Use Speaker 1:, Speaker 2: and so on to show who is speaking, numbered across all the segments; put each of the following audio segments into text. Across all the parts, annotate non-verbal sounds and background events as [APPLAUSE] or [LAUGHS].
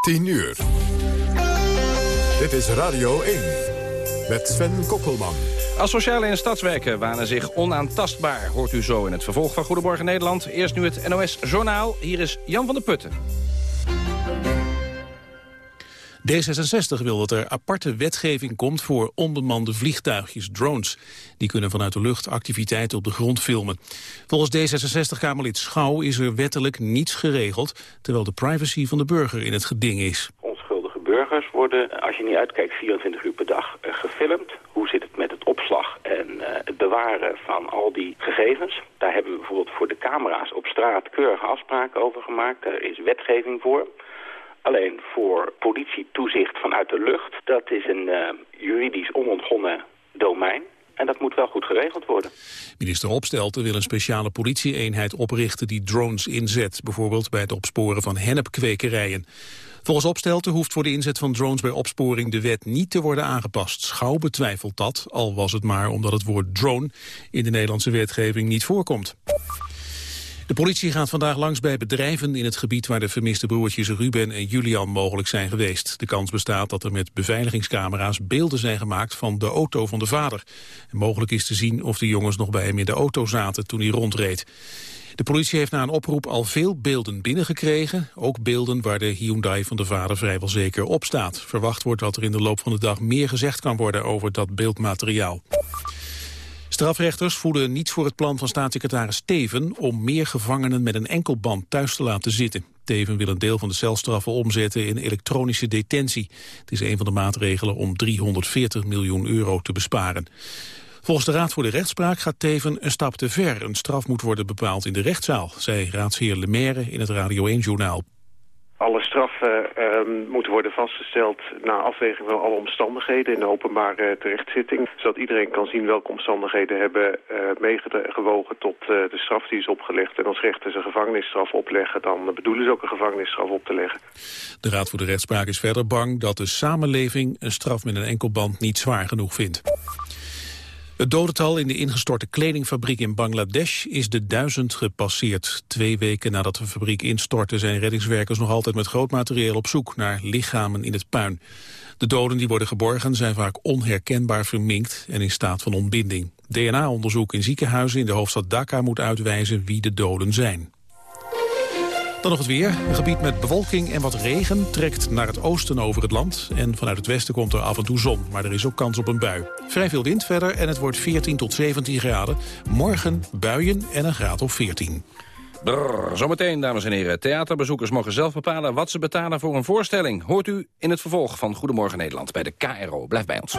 Speaker 1: 10 uur. Dit is Radio 1 met Sven Kokkelman.
Speaker 2: Asocialen in stadswerken wanen zich onaantastbaar. Hoort u zo in het vervolg van Goedemorgen Nederland. Eerst nu het NOS Journaal. Hier is Jan van der Putten.
Speaker 3: D66 wil dat er aparte wetgeving komt voor onbemande vliegtuigjes, drones. Die kunnen vanuit de lucht activiteiten op de grond filmen. Volgens D66-Kamerlid Schouw is er wettelijk niets geregeld... terwijl de privacy van de burger in het geding is.
Speaker 4: Onschuldige burgers worden, als je niet uitkijkt, 24 uur per dag eh, gefilmd. Hoe zit het met het opslag en uh, het bewaren van al die gegevens? Daar hebben we bijvoorbeeld voor de camera's op straat keurige afspraken over gemaakt. Daar is wetgeving voor. Alleen voor politietoezicht vanuit de lucht, dat is een uh, juridisch onontgonnen domein. En dat moet wel goed geregeld worden.
Speaker 3: Minister Opstelten wil een speciale politieeenheid oprichten die drones inzet. Bijvoorbeeld bij het opsporen van hennepkwekerijen. Volgens Opstelten hoeft voor de inzet van drones bij opsporing de wet niet te worden aangepast. Schouw betwijfelt dat, al was het maar omdat het woord drone in de Nederlandse wetgeving niet voorkomt. De politie gaat vandaag langs bij bedrijven in het gebied waar de vermiste broertjes Ruben en Julian mogelijk zijn geweest. De kans bestaat dat er met beveiligingscamera's beelden zijn gemaakt van de auto van de vader. En mogelijk is te zien of de jongens nog bij hem in de auto zaten toen hij rondreed. De politie heeft na een oproep al veel beelden binnengekregen. Ook beelden waar de Hyundai van de vader vrijwel zeker op staat. Verwacht wordt dat er in de loop van de dag meer gezegd kan worden over dat beeldmateriaal. Strafrechters voelen niets voor het plan van staatssecretaris Teven... om meer gevangenen met een enkelband thuis te laten zitten. Teven wil een deel van de celstraffen omzetten in elektronische detentie. Het is een van de maatregelen om 340 miljoen euro te besparen. Volgens de Raad voor de Rechtspraak gaat Teven een stap te ver. Een straf moet worden bepaald in de rechtszaal, zei raadsheer Lemaire in het Radio 1-journaal.
Speaker 5: Alle straffen uh, moeten worden vastgesteld na afweging van alle omstandigheden in de openbare terechtzitting. Zodat iedereen kan zien welke omstandigheden hebben uh, meegewogen tot uh, de straf die is opgelegd. En als rechters een gevangenisstraf opleggen, dan bedoelen ze ook een gevangenisstraf op te leggen.
Speaker 3: De Raad voor de Rechtspraak is verder bang dat de samenleving een straf met een enkelband niet zwaar genoeg vindt. Het dodental in de ingestorte kledingfabriek in Bangladesh is de duizend gepasseerd. Twee weken nadat de fabriek instortte zijn reddingswerkers nog altijd met groot materieel op zoek naar lichamen in het puin. De doden die worden geborgen zijn vaak onherkenbaar verminkt en in staat van ontbinding. DNA-onderzoek in ziekenhuizen in de hoofdstad Dhaka moet uitwijzen wie de doden zijn. Dan nog het weer. Een gebied met bewolking en wat regen trekt naar het oosten over het land. En vanuit het westen komt er af en toe zon, maar er is ook kans op een bui. Vrij veel wind verder en het wordt 14 tot 17 graden. Morgen buien en een graad of 14.
Speaker 2: Brrr, zometeen, dames en heren. Theaterbezoekers mogen zelf bepalen wat ze betalen voor een voorstelling. Hoort u in het vervolg van Goedemorgen Nederland bij de KRO. Blijf bij ons.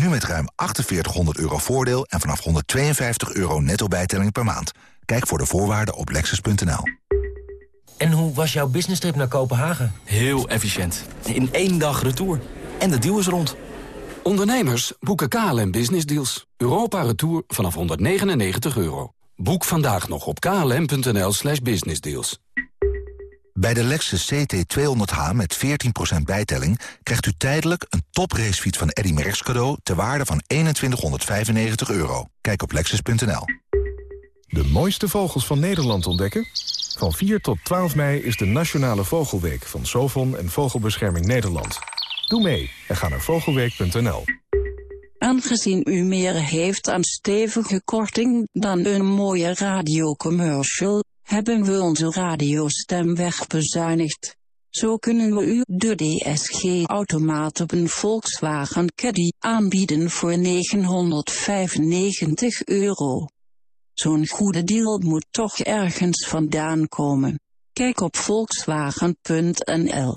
Speaker 6: Nu met ruim 4800 euro voordeel en vanaf 152 euro netto bijtelling per maand. Kijk voor de voorwaarden op lexus.nl.
Speaker 7: En hoe was jouw business trip naar Kopenhagen?
Speaker 8: Heel efficiënt. In één dag retour. En de deal is rond. Ondernemers boeken KLM Business Deals. Europa Retour vanaf 199 euro. Boek vandaag nog op klm.nl slash businessdeals.
Speaker 6: Bij de Lexus CT200H met 14% bijtelling krijgt u tijdelijk een topracefiets van Eddy Merckx cadeau ter waarde van 2195 euro. Kijk op lexus.nl.
Speaker 9: De mooiste vogels van Nederland ontdekken? Van 4 tot 12 mei is de Nationale Vogelweek van Sovon en Vogelbescherming Nederland. Doe mee en ga naar vogelweek.nl.
Speaker 10: Aangezien u meer heeft aan stevige korting dan een mooie radiocommercial hebben we onze radiostem wegbezuinigd. Zo kunnen we u de DSG-automaat op een Volkswagen Caddy aanbieden voor 995 euro. Zo'n goede deal moet toch ergens vandaan komen. Kijk op volkswagen.nl.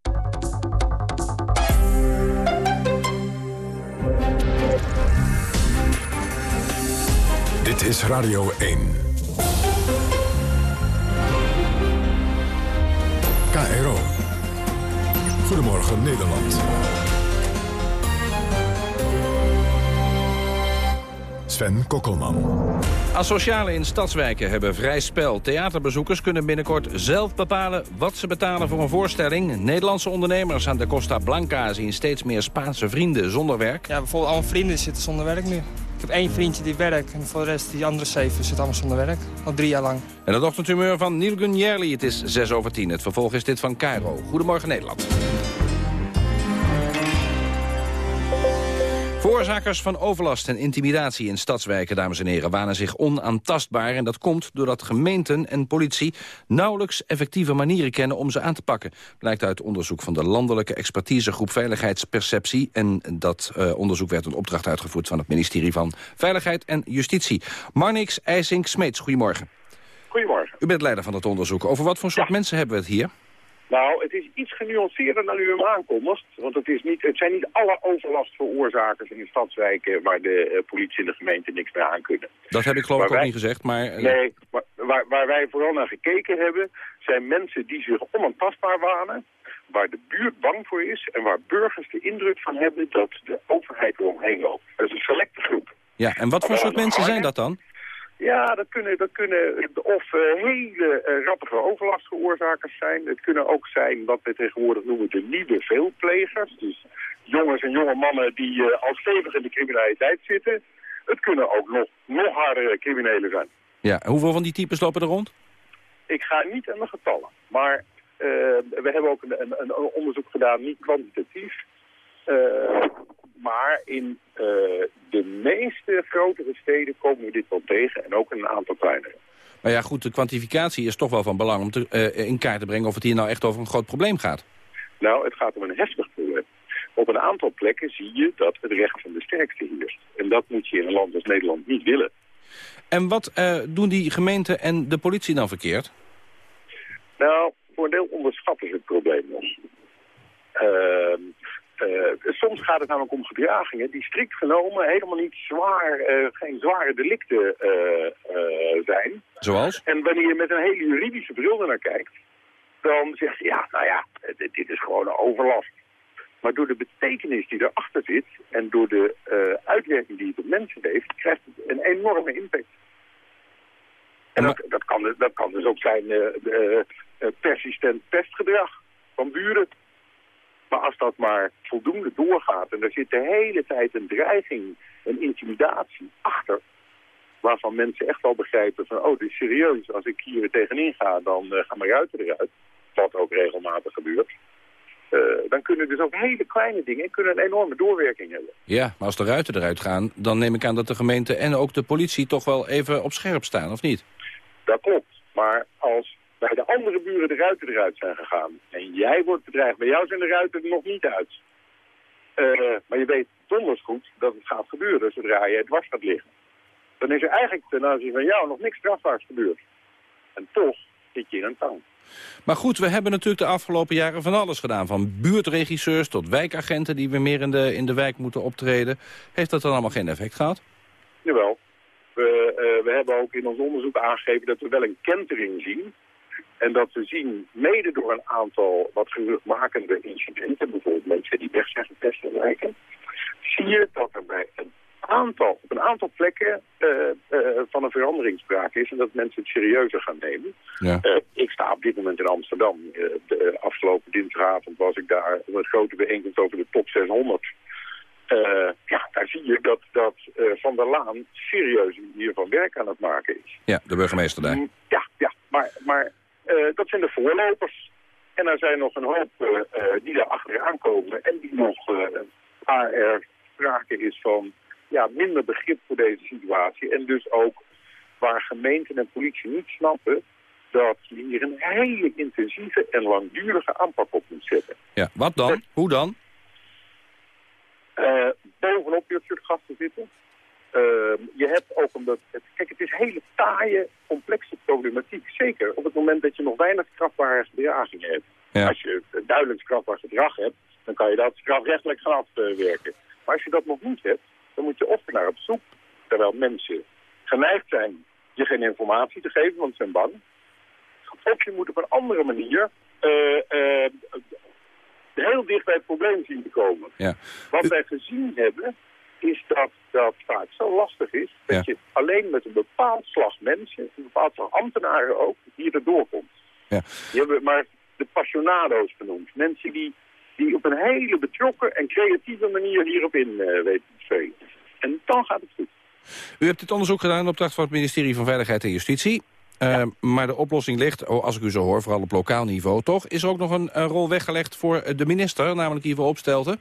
Speaker 1: Dit is Radio 1. KRO. Goedemorgen Nederland. Sven Kokkelman.
Speaker 2: Asocialen in stadswijken hebben vrij spel. Theaterbezoekers kunnen binnenkort zelf bepalen wat ze betalen voor een voorstelling. Nederlandse ondernemers aan de Costa Blanca zien steeds meer Spaanse vrienden zonder werk.
Speaker 11: Ja, bijvoorbeeld alle vrienden zitten zonder werk nu. Ik heb één vriendje die werkt en voor de rest, die andere zeven, zitten allemaal zonder werk. Al drie jaar lang.
Speaker 2: En het ochtendhumeur van Neil Gunjerli. Het is 6 over 10. Het vervolg is dit van Cairo. Goedemorgen Nederland. Veroorzakers van overlast en intimidatie in stadswijken, dames en heren, wanen zich onaantastbaar. En dat komt doordat gemeenten en politie nauwelijks effectieve manieren kennen om ze aan te pakken. Blijkt uit onderzoek van de Landelijke Expertisegroep Veiligheidsperceptie. En dat uh, onderzoek werd een opdracht uitgevoerd van het ministerie van Veiligheid en Justitie. Marnix IJsink-Smeets, goedemorgen.
Speaker 12: Goedemorgen.
Speaker 2: U bent leider van het onderzoek. Over wat voor soort mensen hebben we het hier?
Speaker 12: Nou, het is iets genuanceerder dan u hem aankondigt. Want het, is niet, het zijn niet alle overlastveroorzakers in de stadswijken... waar de uh, politie en de gemeente niks meer aan kunnen.
Speaker 2: Dat heb ik geloof ik ook niet gezegd, maar...
Speaker 12: Uh... Nee, maar waar, waar wij vooral naar gekeken hebben... zijn mensen die zich onaantastbaar wanen... waar de buurt bang voor is... en waar burgers de indruk van hebben dat de overheid eromheen loopt. Dat is een selecte groep.
Speaker 2: Ja, en wat voor soort mensen zijn dat dan?
Speaker 12: Ja, dat kunnen, dat kunnen of uh, hele uh, rappige overlastveroorzakers zijn. Het kunnen ook zijn wat we tegenwoordig noemen de nieuwe veelplegers. Dus jongens en jonge mannen die uh, al stevig in de criminaliteit zitten. Het kunnen ook nog, nog hardere criminelen zijn.
Speaker 2: Ja, hoeveel van die types lopen er rond?
Speaker 12: Ik ga niet aan de getallen. Maar we hebben ook een, een, een, onderzoek gedaan, niet kwantitatief. Maar in de meeste grotere steden komen we dit wel tegen en ook in een aantal kleinere.
Speaker 2: Maar ja, goed, de kwantificatie is toch wel van belang om te, uh, in kaart te brengen of het hier nou echt over een groot probleem gaat.
Speaker 12: Nou, het gaat om een heftig probleem. Op een aantal plekken zie je dat het recht van de sterkste heerst. En dat moet je in een land als Nederland niet willen.
Speaker 2: En wat uh, doen die gemeenten en de politie dan verkeerd?
Speaker 12: Nou, voor een deel onderschatten ze het probleem nog. Uh, soms gaat het namelijk om gedragingen die strikt genomen helemaal niet zwaar, uh, geen zware delicten uh, zijn.
Speaker 2: Zoals?
Speaker 12: En wanneer je met een hele juridische bril naar kijkt, dan zeg je, ja, nou ja, dit, dit is gewoon een overlast. Maar door de betekenis die erachter zit en door de uitwerking die het op mensen heeft, krijgt het een enorme impact. En dat, dat, kan, dat kan dus ook zijn persistent pestgedrag van buren. Maar als dat maar voldoende doorgaat en er zit de hele tijd een dreiging, een intimidatie achter, waarvan mensen echt wel begrijpen van, oh, dit is serieus, als ik hier tegenin ga, dan uh, gaan mijn ruiten eruit, wat ook regelmatig gebeurt. Uh, dan kunnen dus ook hele kleine dingen kunnen een enorme doorwerking hebben.
Speaker 2: Ja, maar als de ruiten eruit gaan, dan neem ik aan dat de gemeente en ook de politie toch wel even op scherp staan, of niet?
Speaker 12: Dat klopt, maar als bij de andere buren de ruiten eruit zijn gegaan. En jij wordt bedreigd. Bij jou zijn de ruiten er nog niet uit. Uh, maar je weet donders goed dat het gaat gebeuren zodra je het dwars gaat liggen. Dan is er eigenlijk ten aanzien van jou nog niks strafbaars gebeurd. En toch zit je in een tang.
Speaker 2: Maar goed, we hebben natuurlijk de afgelopen jaren van alles gedaan. Van buurtregisseurs tot wijkagenten die weer meer in de, in de wijk moeten optreden. Heeft dat dan allemaal geen effect gehad?
Speaker 12: Jawel. We, uh, we hebben ook in ons onderzoek aangegeven dat we wel een kentering zien en dat we zien, mede door een aantal wat geruchtmakende incidenten, bijvoorbeeld mensen die weg zijn getest in wijken, zie je dat er bij een aantal, op een aantal plekken uh, uh, van een verandering sprake is en dat mensen het serieuzer gaan nemen.
Speaker 2: Ja.
Speaker 12: Uh, ik sta op dit moment in Amsterdam. de afgelopen dinsdagavond was ik daar op een grote bijeenkomst over de top 600. ja, daar zie je dat, dat Van der Laan serieus hiervan werk aan het maken is.
Speaker 2: Ja, de burgemeester daar.
Speaker 12: Ja, ja maar, maar dat zijn de voorlopers. En er zijn nog een hoop uh, uh, die daar achteraan komen en die nog, waar er sprake is van ja, minder begrip voor deze situatie. En dus ook waar gemeenten en politie niet snappen dat je hier een hele intensieve en langdurige aanpak op moet zetten.
Speaker 2: Ja, wat dan? Hoe dan?
Speaker 12: Uh, bovenop dit soort gasten zitten. Uh, je hebt ook omdat... Het, kijk, het is hele taaie, complexe problematiek. Zeker op het moment dat je nog weinig strafbare gedragingen hebt.
Speaker 2: Ja.
Speaker 12: Als je duidelijk strafbaar gedrag hebt, dan kan je dat strafrechtelijk gaan afwerken. Maar als je dat nog niet hebt, dan moet je of naar op zoek, terwijl mensen geneigd zijn je geen informatie te geven, want ze zijn bang. Of je moet op een andere manier uh, uh, heel dicht bij het probleem zien te komen.
Speaker 2: Ja.
Speaker 12: Wat wij gezien hebben, is dat dat vaak zo lastig is... dat
Speaker 2: Ja.
Speaker 12: je alleen met een bepaald slag mensen, een bepaald slag ambtenaren ook, hier erdoor komt.
Speaker 2: Ja.
Speaker 12: Die hebben maar de passionado's genoemd. Mensen die, die op een hele betrokken en creatieve manier hierop in eh, weten te spelen. En dan gaat het goed.
Speaker 2: U hebt dit onderzoek gedaan in opdracht van het ministerie van Veiligheid en Justitie. Uh, Maar de oplossing ligt, oh, als ik u zo hoor, vooral op lokaal niveau toch... is er ook nog een, een rol weggelegd voor eh, de minister, namelijk Ivo Opstelten?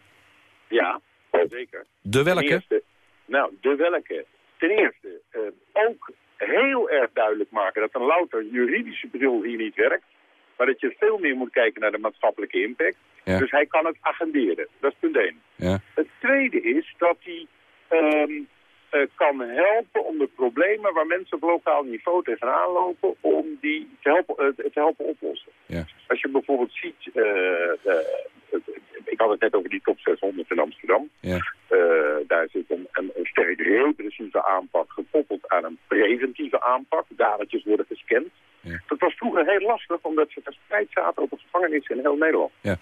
Speaker 12: Ja, zeker.
Speaker 2: De welke?
Speaker 12: Eerste, nou, de welke. Ten eerste, eh, ook heel erg duidelijk maken dat een louter juridische bril hier niet werkt. Maar dat je veel meer moet kijken naar de maatschappelijke impact.
Speaker 2: Ja.
Speaker 12: Dus hij kan het agenderen. Dat is punt één.
Speaker 2: Ja.
Speaker 12: Het tweede is dat hij ehm, eh, kan helpen om de problemen waar mensen op lokaal niveau tegenaan lopen, om die te helpen, eh, te helpen oplossen.
Speaker 2: Ja.
Speaker 12: Als je bijvoorbeeld ziet, eh, ik had het net over die top 600 in Amsterdam.
Speaker 2: Ja.
Speaker 12: Daar zit een, een, een sterk repressieve aanpak gekoppeld aan een preventieve aanpak. Dadertjes worden gescand.
Speaker 2: Ja.
Speaker 12: Dat was vroeger heel lastig, omdat ze verspreid zaten over gevangenissen in heel Nederland.
Speaker 2: Ja.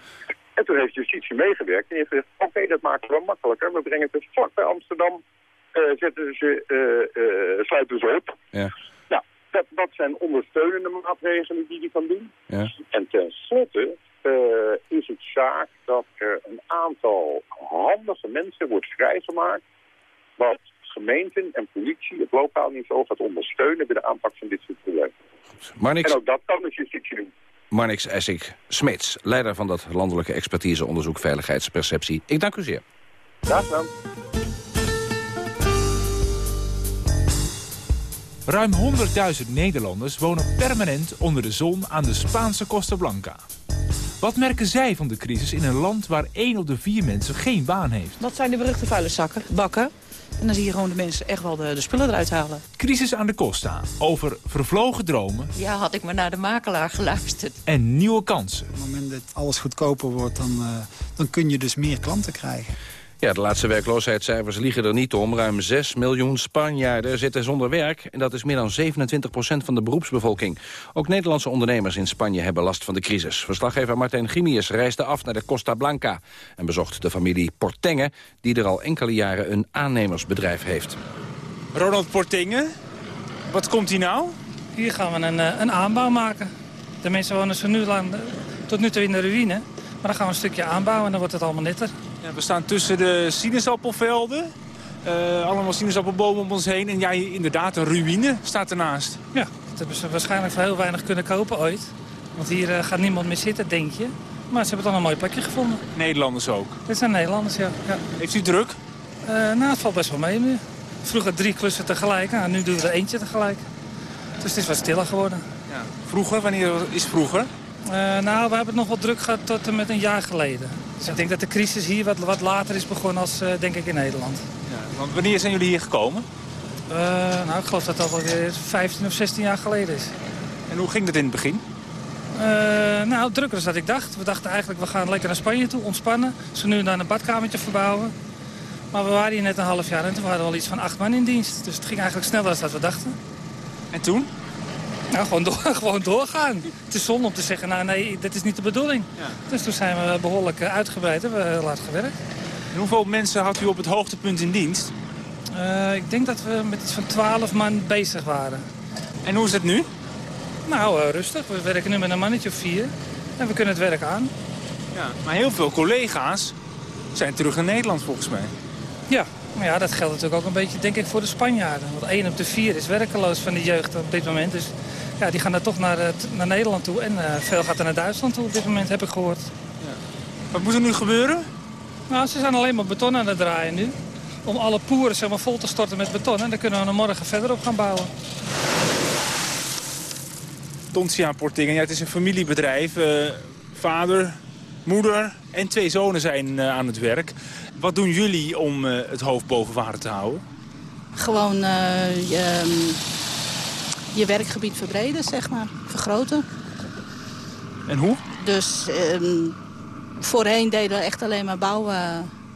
Speaker 12: En toen heeft justitie meegewerkt en heeft gezegd, oké, dat maken we makkelijker. We brengen het dus vlak bij Amsterdam, zetten ze, eh, eh, sluiten ze op.
Speaker 2: Ja.
Speaker 12: Nou, dat, dat zijn ondersteunende maatregelen die je kan doen.
Speaker 2: Ja.
Speaker 12: En tenslotte eh, is het zaak dat er een aantal handige mensen wordt vrijgemaakt... wat gemeenten en politie op lokaal niveau gaat ondersteunen bij de aanpak van dit soort problemen.
Speaker 2: Marnix,
Speaker 12: En ook dat kan de justitie doen.
Speaker 2: Marnix Essig Smits, leider van dat landelijke expertiseonderzoek Veiligheidsperceptie. Ik dank u zeer.
Speaker 12: Graag gedaan.
Speaker 13: Ruim 100.000 Nederlanders wonen permanent onder de zon aan de Spaanse Costa Blanca. Wat merken zij van de crisis in een land waar 1 op de 4 mensen geen baan heeft?
Speaker 14: Dat zijn de beruchte vuile zakken, bakken. En dan zie je gewoon de mensen echt wel de, de spullen eruit halen.
Speaker 13: Crisis aan de Costa, over vervlogen dromen
Speaker 15: Ja, had ik maar naar de makelaar geluisterd.
Speaker 13: en nieuwe kansen.
Speaker 16: Op het moment dat alles goedkoper wordt, dan, eh, dan kun je dus meer klanten krijgen.
Speaker 2: Ja, de laatste werkloosheidscijfers liegen er niet om. Ruim 6 miljoen Spanjaarden zitten zonder werk. En dat is meer dan 27 procent van de beroepsbevolking. Ook Nederlandse ondernemers in Spanje hebben last van de crisis. Verslaggever Martijn Grimius reisde af naar de Costa Blanca... en bezocht de familie Portenge, die er al enkele jaren een aannemersbedrijf heeft.
Speaker 13: Ronald Portingen, wat komt hier nou?
Speaker 11: Hier gaan we een, eh, een aanbouw maken. De mensen wonen zo nu lang, eh, tot nu toe in de ruïne. Maar dan gaan we een stukje aanbouwen en dan wordt het allemaal netter.
Speaker 13: Ja, we staan tussen de sinaasappelvelden. Eh, allemaal sinaasappelbomen om ons heen. En jij inderdaad, een ruïne staat ernaast.
Speaker 11: Ja, dat hebben ze waarschijnlijk voor heel weinig kunnen kopen ooit. Want hier eh, gaat niemand meer zitten, denk je. Maar ze hebben toch een mooi plekje gevonden.
Speaker 13: Nederlanders ook.
Speaker 11: Dit zijn Nederlanders, ja. ja.
Speaker 13: Heeft u druk?
Speaker 11: Eh, nou, het valt best wel mee nu. Vroeger drie klussen tegelijk, nou, nu doen we er eentje tegelijk. Dus het is wat stiller geworden.
Speaker 13: Ja. Vroeger, wanneer is vroeger?
Speaker 11: Nou, we hebben het nog wel druk gehad tot en met een jaar geleden. Dus ik denk dat de crisis hier wat, wat later is begonnen als, eh, denk ik, in Nederland.
Speaker 13: Ja, want wanneer zijn jullie hier gekomen?
Speaker 11: Eh, nou, ik geloof dat dat alweer 15 of 16 jaar geleden is.
Speaker 13: En hoe ging dat in het begin?
Speaker 11: Eh, nou, drukker dan ik dacht. We dachten eigenlijk, we gaan lekker naar Spanje toe, ontspannen. Zo nu dan een badkamertje verbouwen. Maar we waren hier net een half jaar en toen waren we al iets van acht man in dienst. Dus het ging eigenlijk sneller dan dat we dachten.
Speaker 13: En toen?
Speaker 11: Nou, gewoon, door, [LAUGHS] gewoon doorgaan. Het is zonde om te zeggen, nou nee, dit is niet de bedoeling. Dus toen zijn we behoorlijk eh, uitgebreid, hebben we heel hard gewerkt.
Speaker 13: En hoeveel mensen had u op het hoogtepunt in dienst?
Speaker 11: Eh, ik denk dat we met iets van 12 man bezig waren.
Speaker 13: En hoe is het nu?
Speaker 11: Nou, eh, rustig. We werken nu met een mannetje of vier. En we kunnen het werk aan.
Speaker 13: Ja, maar heel veel collega's zijn terug in Nederland volgens mij.
Speaker 11: Ja, maar ja, dat geldt natuurlijk ook een beetje denk ik voor de Spanjaarden. Want 1 op de 4 is werkeloos van de jeugd op dit moment. Dus ja, die gaan dan toch naar, eh, naar Nederland toe. En eh, veel gaat er naar Duitsland toe op dit moment, heb ik gehoord.
Speaker 13: Wat moet er nu gebeuren?
Speaker 11: Nou, ze zijn alleen maar beton aan het draaien nu. om alle poeren zeg maar, vol te storten met beton. En dan kunnen we er morgen verder op gaan bouwen.
Speaker 13: Tontia Portingen, ja, het is een familiebedrijf. Uh, vader, moeder en twee zonen zijn uh, aan het werk. Wat doen jullie om uh, het hoofd boven water te houden?
Speaker 14: Gewoon je, um, je werkgebied verbreden, zeg maar. Vergroten.
Speaker 13: En hoe?
Speaker 14: Dus um, voorheen deden we echt alleen maar bouw,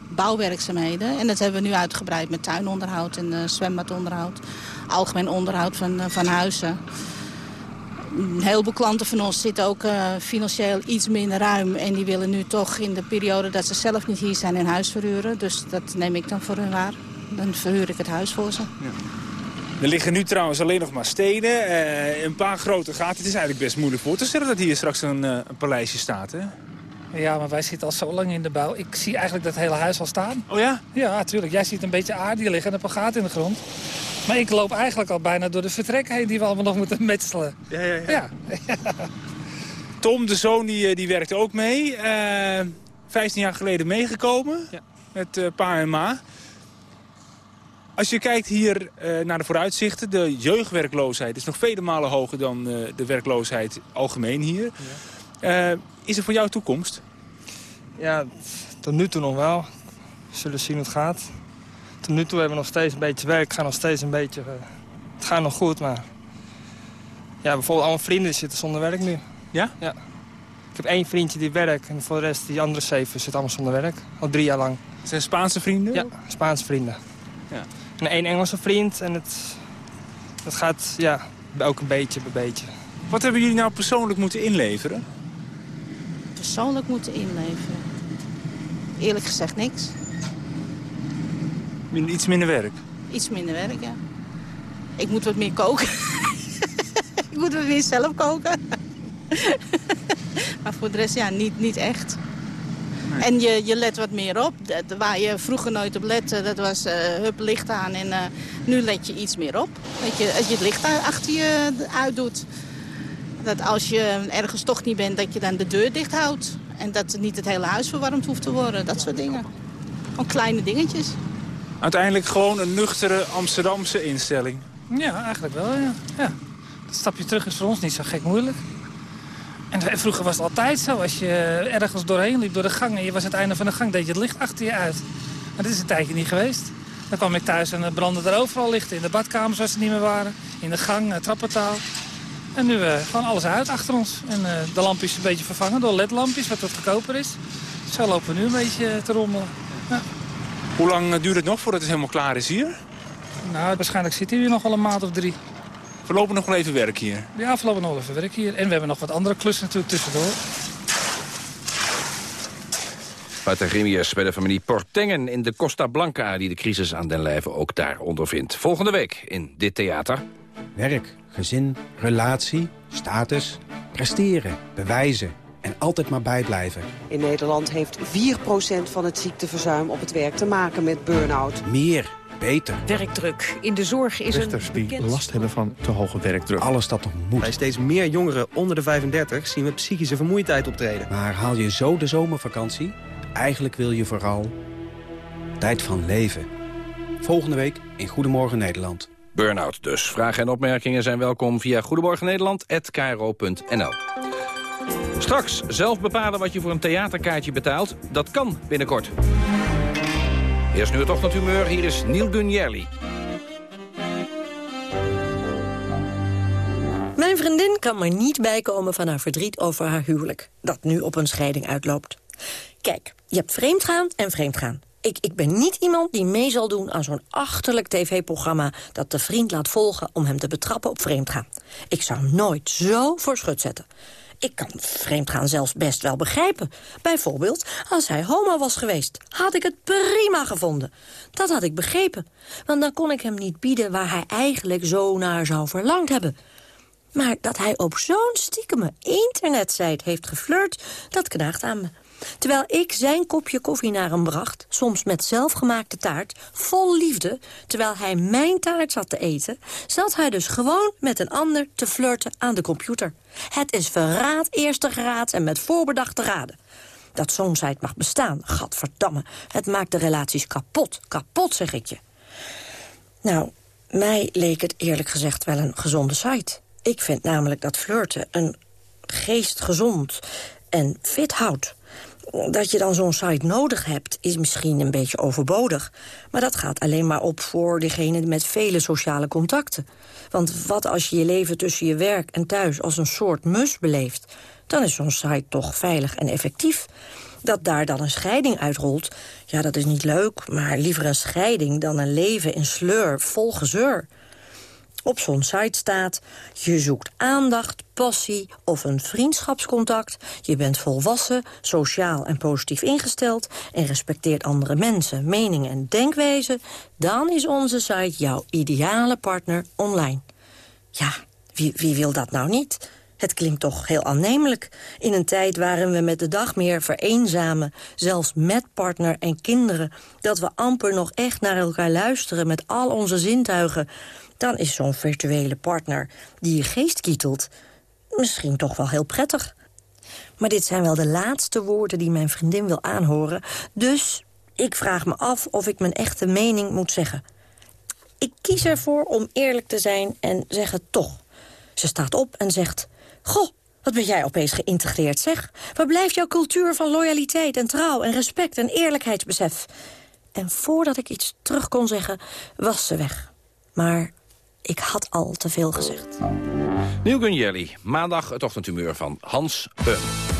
Speaker 14: bouwwerkzaamheden. En dat hebben we nu uitgebreid met tuinonderhoud en zwembadonderhoud. Algemeen onderhoud van, van huizen een heleboel klanten van ons zitten ook financieel iets minder ruim. En die willen nu toch in de periode dat ze zelf niet hier zijn in huis verhuren. Dus dat neem ik dan voor hun waar. Dan verhuur ik het huis voor ze. Ja.
Speaker 13: Er liggen nu trouwens alleen nog maar steden, uh, een paar grote gaten. Het is eigenlijk best moeilijk voor te stellen dat hier straks een, uh, een paleisje staat, hè?
Speaker 11: Ja, maar wij zitten al zo lang in de bouw. Ik zie eigenlijk dat hele huis al staan.
Speaker 13: Oh ja?
Speaker 11: Ja, natuurlijk. Jij ziet een beetje aarde liggen en een paar gaten in de grond. Maar ik loop eigenlijk al bijna door de vertrek heen die we allemaal nog moeten metselen.
Speaker 13: Ja, ja, ja. ja. [LAUGHS] Tom, de zoon, die, die werkt ook mee. Uh, 15 jaar geleden meegekomen ja. met uh, pa en ma. Als je kijkt hier uh, naar de vooruitzichten, de jeugdwerkloosheid is nog vele malen hoger dan uh, de werkloosheid algemeen hier. Ja. is er voor jou toekomst?
Speaker 17: Ja, tot nu toe nog wel. We zullen zien hoe het gaat. Tot nu toe hebben we nog steeds een beetje werk. Het gaat nog steeds een beetje... Het gaat nog goed, maar... Ja, bijvoorbeeld alle vrienden zitten zonder werk nu.
Speaker 13: Ja?
Speaker 17: Ja. Ik heb één vriendje die werkt en voor de rest, die andere zeven, zitten allemaal zonder werk. Al drie jaar lang.
Speaker 13: Zijn Spaanse vrienden?
Speaker 17: Ja, Spaanse vrienden.
Speaker 13: Ja.
Speaker 17: En één Engelse vriend en het, het gaat ja, ook een beetje bij beetje.
Speaker 13: Wat hebben jullie nou persoonlijk moeten inleveren?
Speaker 14: Persoonlijk moeten inleveren? Eerlijk gezegd niks.
Speaker 13: Iets minder werk?
Speaker 14: Iets minder werk, ja. Ik moet wat meer koken. [LAUGHS] ik moet wat meer zelf koken. [LAUGHS] maar voor de rest, ja, niet, niet echt. Nee. En je, je let wat meer op. De, waar je vroeger nooit op lette, dat was uh, hup licht aan. En uh, nu let je iets meer op. Dat je, als je het licht achter je uitdoet. Dat als je ergens toch niet bent, dat je dan de deur dicht houdt. En dat niet het hele huis verwarmd hoeft te worden. Dat soort dingen. Gewoon kleine dingetjes.
Speaker 13: Uiteindelijk gewoon een nuchtere Amsterdamse instelling.
Speaker 11: Ja, eigenlijk wel, ja. ja. Dat stapje terug is voor ons niet zo gek moeilijk. En vroeger was het altijd zo. Als je ergens doorheen liep, door de gang... en je was het einde van de gang, deed je het licht achter je uit. Maar dit is een tijdje niet geweest. Dan kwam ik thuis en dan brandde er overal lichten. In de badkamers waar ze niet meer waren. In de gang, trappentaal. En nu uh, gewoon alles uit achter ons. En uh, de lampjes een beetje vervangen door ledlampjes, wat wat goedkoper is. Zo lopen we nu een beetje te rommelen. Ja.
Speaker 13: Hoe lang duurt het nog voordat het helemaal klaar is hier?
Speaker 11: Nou, waarschijnlijk zit hij hier nog wel een maand of drie.
Speaker 13: Verlopen nog wel even werk hier?
Speaker 11: Ja, verlopen nog wel even werk hier. En we hebben nog wat andere klussen natuurlijk tussendoor.
Speaker 2: Wouter Grimius bij de familie Portengen in de Costa Blanca... die de crisis aan den lijve ook daar ondervindt. Volgende week in dit theater.
Speaker 18: Werk, gezin, relatie, status, presteren, bewijzen en altijd maar bijblijven.
Speaker 19: In Nederland heeft 4% van het ziekteverzuim op het werk te maken met burn-out.
Speaker 18: Meer, beter.
Speaker 20: Werkdruk in de zorg is
Speaker 21: Richters
Speaker 20: een
Speaker 21: die
Speaker 20: bekend...
Speaker 21: last hebben van te hoge werkdruk.
Speaker 18: Alles dat nog moet.
Speaker 21: Bij steeds meer jongeren onder de 35 zien we psychische vermoeidheid optreden.
Speaker 18: Maar haal je zo de zomervakantie? Eigenlijk wil je vooral tijd van leven. Volgende week in Goedemorgen Nederland.
Speaker 2: Burnout dus. Vragen en opmerkingen zijn welkom via goedemorgennederland.kro.nl. Straks zelf bepalen wat je voor een theaterkaartje betaalt. Dat kan binnenkort. Eerst nu het ochtendhumeur. Hier is Neil Gunjerli.
Speaker 22: Mijn vriendin kan maar niet bijkomen van haar verdriet over haar huwelijk. Dat nu op een scheiding uitloopt. Kijk, je hebt vreemdgaan en vreemdgaan. Ik, ik ben niet iemand die mee zal doen aan zo'n achterlijk tv-programma... dat de vriend laat volgen om hem te betrappen op vreemdgaan. Ik zou nooit zo voor schut zetten. Ik kan vreemdgaan zelfs best wel begrijpen. Bijvoorbeeld, als hij homo was geweest, had ik het prima gevonden. Dat had ik begrepen, want dan kon ik hem niet bieden... waar hij eigenlijk zo naar zou verlangd hebben. Maar dat hij op zo'n stiekeme internetsite heeft geflirt, dat knaagt aan me. Terwijl ik zijn kopje koffie naar hem bracht, soms met zelfgemaakte taart, vol liefde, terwijl hij mijn taart zat te eten, zat hij dus gewoon met een ander te flirten aan de computer. Het is verraad eerste graad en met voorbedachte raden. dat zo'n site mag bestaan. Gadverdamme, het maakt de relaties kapot. Kapot, zeg ik je. Nou, mij leek het eerlijk gezegd wel een gezonde site. Ik vind namelijk dat flirten een geest gezond en fit houdt. Dat je dan zo'n site nodig hebt, is misschien een beetje overbodig. Maar dat gaat alleen maar op voor degene met vele sociale contacten. Want wat als je je leven tussen je werk en thuis als een soort mus beleeft... dan is zo'n site toch veilig en effectief. Dat daar dan een scheiding uitrolt, ja, dat is niet leuk... maar liever een scheiding dan een leven in sleur vol gezeur op zo'n site staat... je zoekt aandacht, passie of een vriendschapscontact... je bent volwassen, sociaal en positief ingesteld... en respecteert andere mensen, meningen en denkwijzen... dan is onze site jouw ideale partner online. Ja, wie, wie wil dat nou niet? Het klinkt toch heel aannemelijk. In een tijd waarin we met de dag meer vereenzamen... zelfs met partner en kinderen... dat we amper nog echt naar elkaar luisteren met al onze zintuigen dan is zo'n virtuele partner die je geest kietelt... misschien toch wel heel prettig. Maar dit zijn wel de laatste woorden die mijn vriendin wil aanhoren. Dus ik vraag me af of ik mijn echte mening moet zeggen. Ik kies ervoor om eerlijk te zijn en zeg het toch. Ze staat op en zegt... Goh, wat ben jij opeens geïntegreerd, zeg? Waar blijft jouw cultuur van loyaliteit en trouw en respect en eerlijkheidsbesef? En voordat ik iets terug kon zeggen, was ze weg. Maar ik had al te veel gezegd.
Speaker 23: Nieuw Gunjelli, maandag het ochtendhumeur van Hans Beum.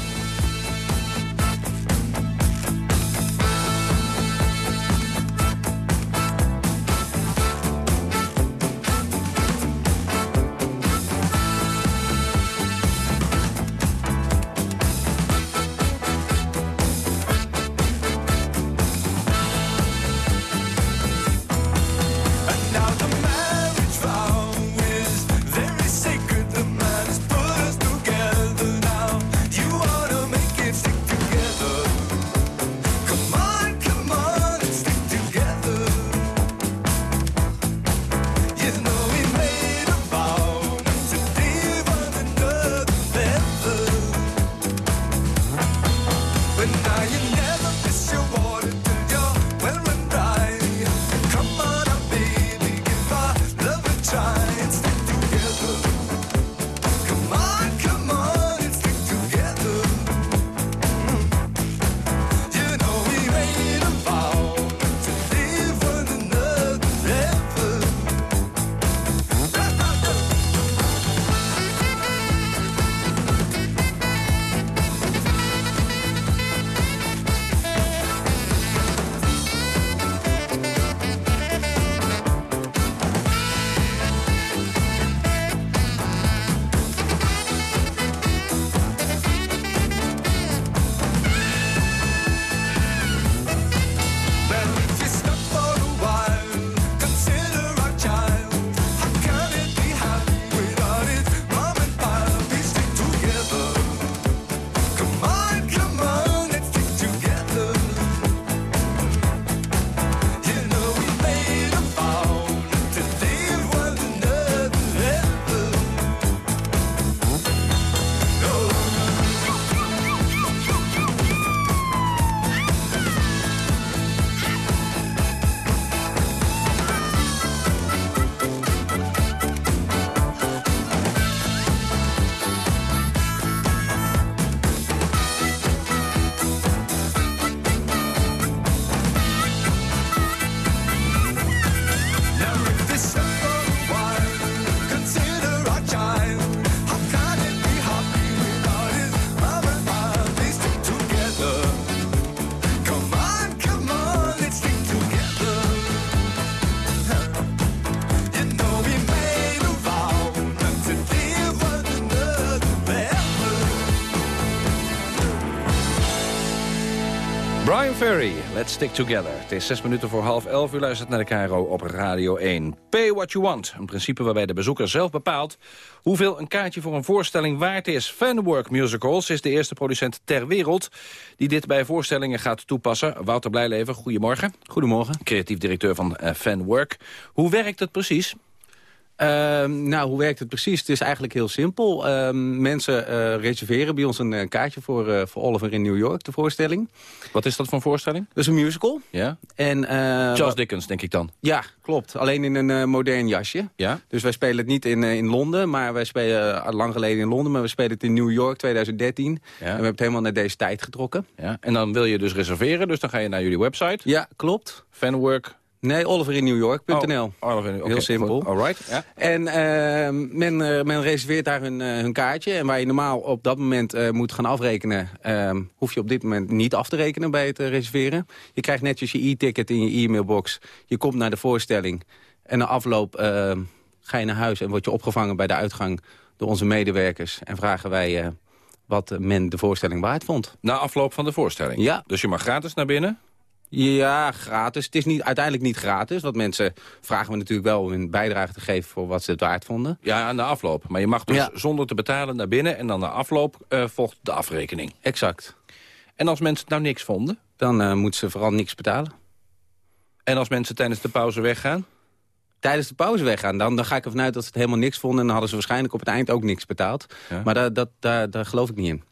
Speaker 23: Let's Stick Together. Het is zes minuten voor half elf. U luistert naar de KRO op Radio 1. Pay what you want. Een principe waarbij de bezoeker zelf bepaalt... hoeveel een kaartje voor een voorstelling waard is. Fanwork Musicals is de eerste producent ter wereld... die dit bij voorstellingen gaat toepassen. Wouter Blijleven, goedemorgen.
Speaker 21: Goedemorgen.
Speaker 23: Creatief directeur van uh, Fanwork. Hoe werkt het precies?
Speaker 21: Ehm, nou, hoe werkt het precies? Het is eigenlijk heel simpel. Ehm, mensen eh, reserveren bij ons een, eh, kaartje voor, eh, voor Oliver in New York, de voorstelling.
Speaker 2: Wat is dat voor een voorstelling?
Speaker 21: Dat is een musical.
Speaker 2: Ja.
Speaker 21: En,
Speaker 2: Charles Dickens, denk ik dan.
Speaker 21: Ja, klopt. Alleen in een modern jasje.
Speaker 2: Ja.
Speaker 21: Dus wij spelen het niet in, in Londen, maar wij spelen lang geleden in Londen, maar we spelen het in New York 2013. Ja. En we hebben het helemaal naar deze tijd getrokken.
Speaker 2: Ja. En dan wil je dus reserveren, dus dan ga je naar jullie website.
Speaker 21: Ja, klopt.
Speaker 2: Fanwork
Speaker 21: Nee.
Speaker 2: Oh, Oliver in, okay,
Speaker 21: Heel simpel.
Speaker 2: Alright, ja.
Speaker 21: En uh, men, uh, men reserveert daar hun, uh, hun kaartje. En waar je normaal op dat moment moet gaan afrekenen... Ehm, hoef je op dit moment niet af te rekenen bij het reserveren. Je krijgt netjes je e-ticket in je e-mailbox. Je komt naar de voorstelling. En na afloop ehm, ga je naar huis en word je opgevangen bij de uitgang... door onze medewerkers. En vragen wij wat men de voorstelling waard vond.
Speaker 2: Na afloop van de voorstelling?
Speaker 21: Ja.
Speaker 2: Dus je mag gratis naar binnen?
Speaker 21: Ja, gratis. Het is niet, uiteindelijk niet gratis. Want mensen vragen we natuurlijk wel om een bijdrage te geven... voor wat ze het waard vonden.
Speaker 2: Ja, aan de afloop. Maar je mag dus zonder te betalen naar binnen... en dan na afloop uh, volgt de afrekening.
Speaker 21: Exact.
Speaker 2: En als mensen het nou niks vonden?
Speaker 21: Dan uh, moeten ze vooral niks betalen.
Speaker 2: En als mensen tijdens de pauze weggaan?
Speaker 21: Tijdens de pauze weggaan, dan, dan ga ik ervan uit dat ze het helemaal niks vonden... en dan hadden ze waarschijnlijk op het eind ook niks betaald. Ja. Maar daar, dat, daar, daar geloof ik niet in.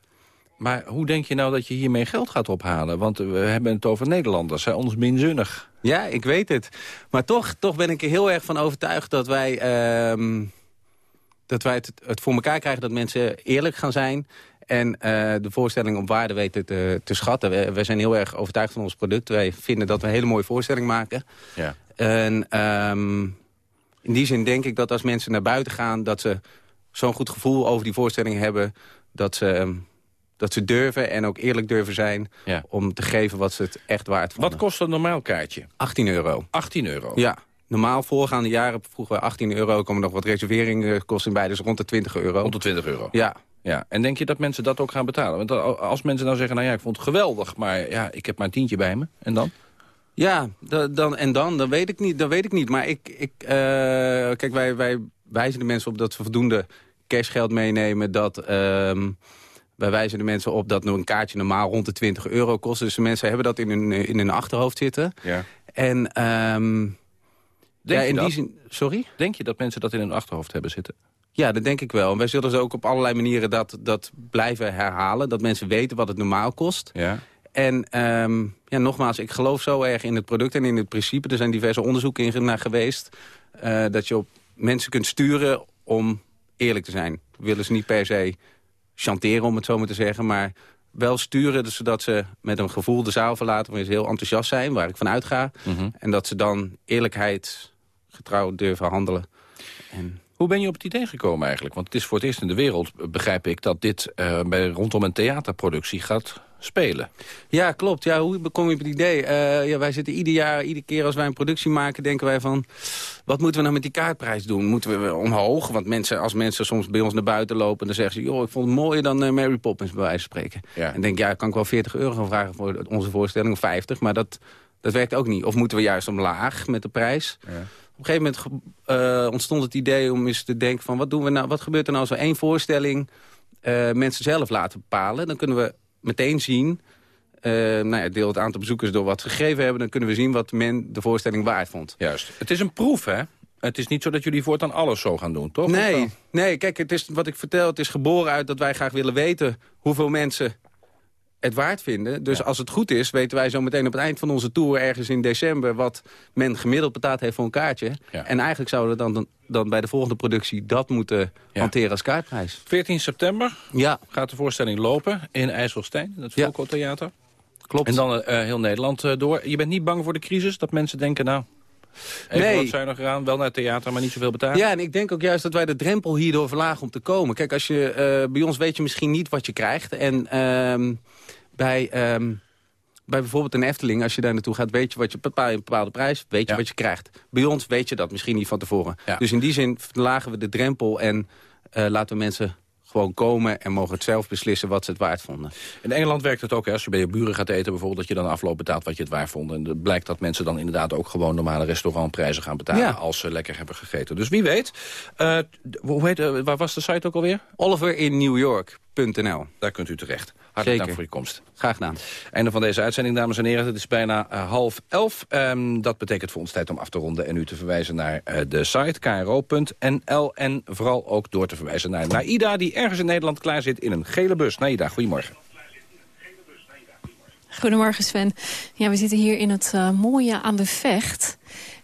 Speaker 2: Maar hoe denk je nou dat je hiermee geld gaat ophalen? Want we hebben het over Nederlanders, zij ons minzinnig.
Speaker 21: Ja, ik weet het. Maar toch, toch ben ik er heel erg van overtuigd dat wij, uh, dat wij het, het, voor elkaar krijgen... dat mensen eerlijk gaan zijn en uh, de voorstelling op waarde weten te, te schatten. We, we, zijn heel erg overtuigd van ons product. Wij vinden dat we een hele mooie voorstelling maken.
Speaker 2: Ja.
Speaker 21: En um, in die zin denk ik dat als mensen naar buiten gaan... dat ze zo'n goed gevoel over die voorstelling hebben... dat ze dat ze durven en ook eerlijk durven zijn...
Speaker 2: Ja.
Speaker 21: om te geven wat ze het echt waard vonden.
Speaker 2: Wat kost een normaal kaartje?
Speaker 21: 18 euro.
Speaker 2: 18 euro?
Speaker 21: Ja. Normaal voorgaande jaren vroegen we 18 euro. komen nog wat reserveringkosten bij, dus rond de 20 euro.
Speaker 2: Rond de 20 euro?
Speaker 21: Ja.
Speaker 2: Ja, en denk je dat mensen dat ook gaan betalen? Want als mensen nou zeggen, nou ja, ik vond het geweldig... maar ja, ik heb maar een tientje bij me, en dan?
Speaker 21: Ja, dan, en dan, dan weet ik niet. Dan weet ik niet. Maar ik, ik uh, kijk, wij, wij wijzen de mensen op dat we voldoende cashgeld meenemen... dat... Uh, wij wijzen de mensen op dat een kaartje normaal rond de 20 euro kost. Dus de mensen hebben dat in hun, in hun achterhoofd zitten.
Speaker 2: Ja.
Speaker 21: En um,
Speaker 2: Denk
Speaker 21: ja, in
Speaker 2: je
Speaker 21: die zin... Sorry?
Speaker 2: Denk je dat mensen dat in hun achterhoofd hebben zitten?
Speaker 21: Ja, dat denk ik wel. En wij zullen ze ook op allerlei manieren dat, dat blijven herhalen. Dat mensen weten wat het normaal kost.
Speaker 2: Ja.
Speaker 21: En um, ja, nogmaals, ik geloof zo erg in het product en in het principe. Er zijn diverse onderzoeken in naar geweest. Uh, dat je op mensen kunt sturen om eerlijk te zijn. Willen ze niet per se chanteren, om het zo maar te zeggen. Maar wel sturen, dus zodat ze met een gevoel de zaal verlaten... waarin ze heel enthousiast zijn, waar ik van uitga.
Speaker 2: Mm -hmm.
Speaker 21: En dat ze dan eerlijkheid getrouw durven handelen. En...
Speaker 2: Hoe ben je op het idee gekomen eigenlijk? Want het is voor het eerst in de wereld, begrijp ik... dat dit uh, bij, rondom een theaterproductie gaat spelen.
Speaker 21: Ja, klopt. Ja, hoe kom je op het idee? Uh, ja, wij zitten ieder jaar, iedere keer als wij een productie maken... denken wij van, wat moeten we nou met die kaartprijs doen? Moeten we omhoog? Want mensen, als mensen soms bij ons naar buiten lopen... dan zeggen ze, joh, ik vond het mooier dan uh, Mary Poppins, bij wijze van spreken.
Speaker 2: Ja.
Speaker 21: En denk, ja, kan ik wel 40 euro gaan vragen voor onze voorstelling, of 50. Maar dat, dat werkt ook niet. Of moeten we juist omlaag met de prijs?
Speaker 2: Ja.
Speaker 21: Op een gegeven moment uh, ontstond het idee om eens te denken van... wat, doen we nou, wat gebeurt er nou als we één voorstelling uh, mensen zelf laten bepalen? Dan kunnen we meteen zien... Uh, nou ja, deel het aantal bezoekers door wat ze gegeven hebben... dan kunnen we zien wat men de voorstelling waard vond.
Speaker 2: Juist. Het is een proef, hè? Het is niet zo dat jullie voortaan alles zo gaan doen, toch?
Speaker 21: Nee, nee kijk, het is, wat ik vertel, het is geboren uit dat wij graag willen weten... hoeveel mensen het waard vinden. Dus
Speaker 2: Ja.
Speaker 21: als het goed is, weten wij zo meteen op het eind van onze tour... ergens in december wat men gemiddeld betaald heeft voor een kaartje.
Speaker 2: Ja.
Speaker 21: En eigenlijk zouden we dan, dan, bij de volgende productie... dat moeten
Speaker 2: Ja.
Speaker 21: hanteren als kaartprijs.
Speaker 2: 14 september
Speaker 21: Ja,
Speaker 2: gaat de voorstelling lopen in IJsselstein, in het. Volko Theater.
Speaker 21: klopt.
Speaker 2: En dan eh, heel Nederland eh, door. Je bent niet bang voor de crisis? Dat mensen denken, nou, even
Speaker 21: Nee.
Speaker 2: wat zuiniger aan, wel naar het theater, maar niet zoveel betalen?
Speaker 21: Ja, en ik denk ook juist dat wij de drempel hierdoor verlagen om te komen. Kijk, als je, eh, bij ons weet je misschien niet wat je krijgt. En ehm, bij, ehm, bij bijvoorbeeld een Efteling, als je daar naartoe gaat... weet je wat je bepaal je een bepaalde prijs, weet je
Speaker 2: Ja.
Speaker 21: wat je krijgt. Bij ons weet je dat misschien niet van tevoren.
Speaker 2: Ja.
Speaker 21: Dus in die zin verlagen we de drempel en eh, laten we mensen gewoon komen... en mogen het zelf beslissen wat ze het waard vonden.
Speaker 2: In Engeland werkt het ook, hè, als je bij je buren gaat eten bijvoorbeeld... dat je dan afloop betaalt wat je het waar vond. En het blijkt dat mensen dan inderdaad ook gewoon normale restaurantprijzen gaan betalen...
Speaker 21: Ja.
Speaker 2: als ze lekker hebben gegeten. Dus wie weet. eh, hoe heet, eh, waar was de site ook alweer?
Speaker 21: Oliver in New York.
Speaker 2: Daar kunt u terecht. Hartelijk
Speaker 21: Zeker.
Speaker 2: dank voor uw komst.
Speaker 21: Graag gedaan.
Speaker 2: Einde van deze uitzending, dames en heren. Het is bijna eh, half elf. Ehm, dat betekent voor ons tijd om af te ronden en u te verwijzen naar eh, de site kro.nl. En vooral ook door te verwijzen naar Naida, die ergens in Nederland klaar zit in een gele bus. Naida, goedemorgen.
Speaker 24: Goedemorgen Sven. Ja, we zitten hier in het uh, mooie aan de Vecht.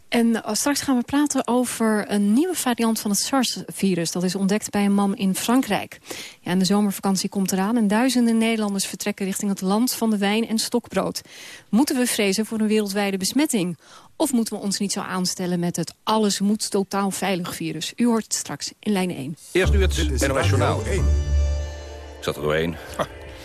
Speaker 24: En uh, straks gaan we praten over een nieuwe variant van het SARS-virus. Dat is ontdekt bij een man in Frankrijk. Ja, en de zomervakantie komt eraan en duizenden Nederlanders vertrekken richting het land van de wijn en stokbrood. Moeten we vrezen voor een wereldwijde besmetting? Of moeten we ons niet zo aanstellen met het alles moet totaal veilig virus? U hoort het straks in lijn 1.
Speaker 2: Eerst nu het NOS Journaal. Ik zat er doorheen.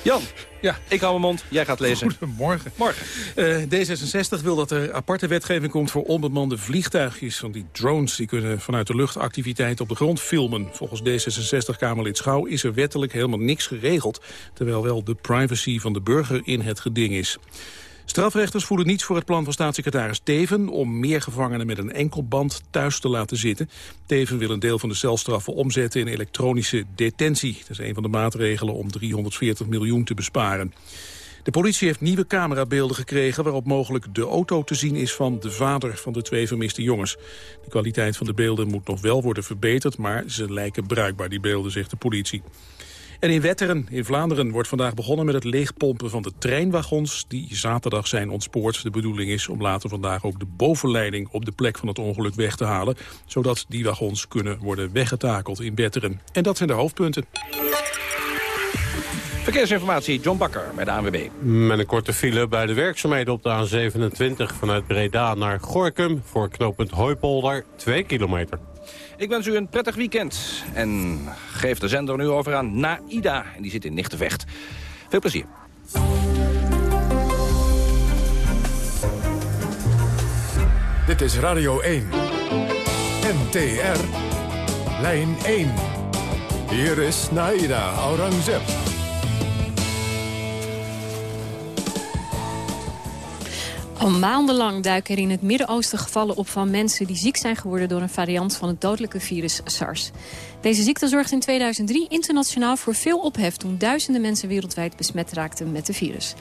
Speaker 2: Jan, ja. ik hou mijn mond, jij gaat lezen.
Speaker 3: Goedemorgen.
Speaker 2: Morgen.
Speaker 3: Uh, D66 wil dat er aparte wetgeving komt voor onbemande vliegtuigjes. Van die drones die kunnen vanuit de lucht activiteiten op de grond filmen. Volgens D66-Kamerlid Schouw is er wettelijk helemaal niks geregeld... terwijl wel de privacy van de burger in het geding is. Strafrechters voelen niets voor het plan van staatssecretaris Teven... om meer gevangenen met een enkelband thuis te laten zitten. Teven wil een deel van de celstraffen omzetten in elektronische detentie. Dat is een van de maatregelen om 340 miljoen te besparen. De politie heeft nieuwe camerabeelden gekregen... waarop mogelijk de auto te zien is van de vader van de twee vermiste jongens. De kwaliteit van de beelden moet nog wel worden verbeterd... maar ze lijken bruikbaar, die beelden, zegt de politie. En in Wetteren, in Vlaanderen, wordt vandaag begonnen met het leegpompen van de treinwagons die zaterdag zijn ontspoord. De bedoeling is om later vandaag ook de bovenleiding op de plek van het ongeluk weg te halen, zodat die wagons kunnen worden weggetakeld in Wetteren. En dat zijn de hoofdpunten.
Speaker 2: Verkeersinformatie, John Bakker bij de ANWB.
Speaker 25: Met een korte file bij de werkzaamheden op de A27 vanuit Breda naar Gorkum... voor knooppunt Hooipolder, 2 kilometer.
Speaker 2: Ik wens u een prettig weekend. En geef de zender nu over aan Naida. En die zit in Nichtenvecht. Veel plezier.
Speaker 1: Dit is Radio 1. NTR. Lijn 1. Hier is Naida Aurangzeb.
Speaker 24: Al maandenlang duiken er in het Midden-Oosten gevallen op van mensen die ziek zijn geworden door een variant van het dodelijke virus SARS. Deze ziekte zorgde in 2003 internationaal voor veel ophef toen duizenden mensen wereldwijd besmet raakten met het virus.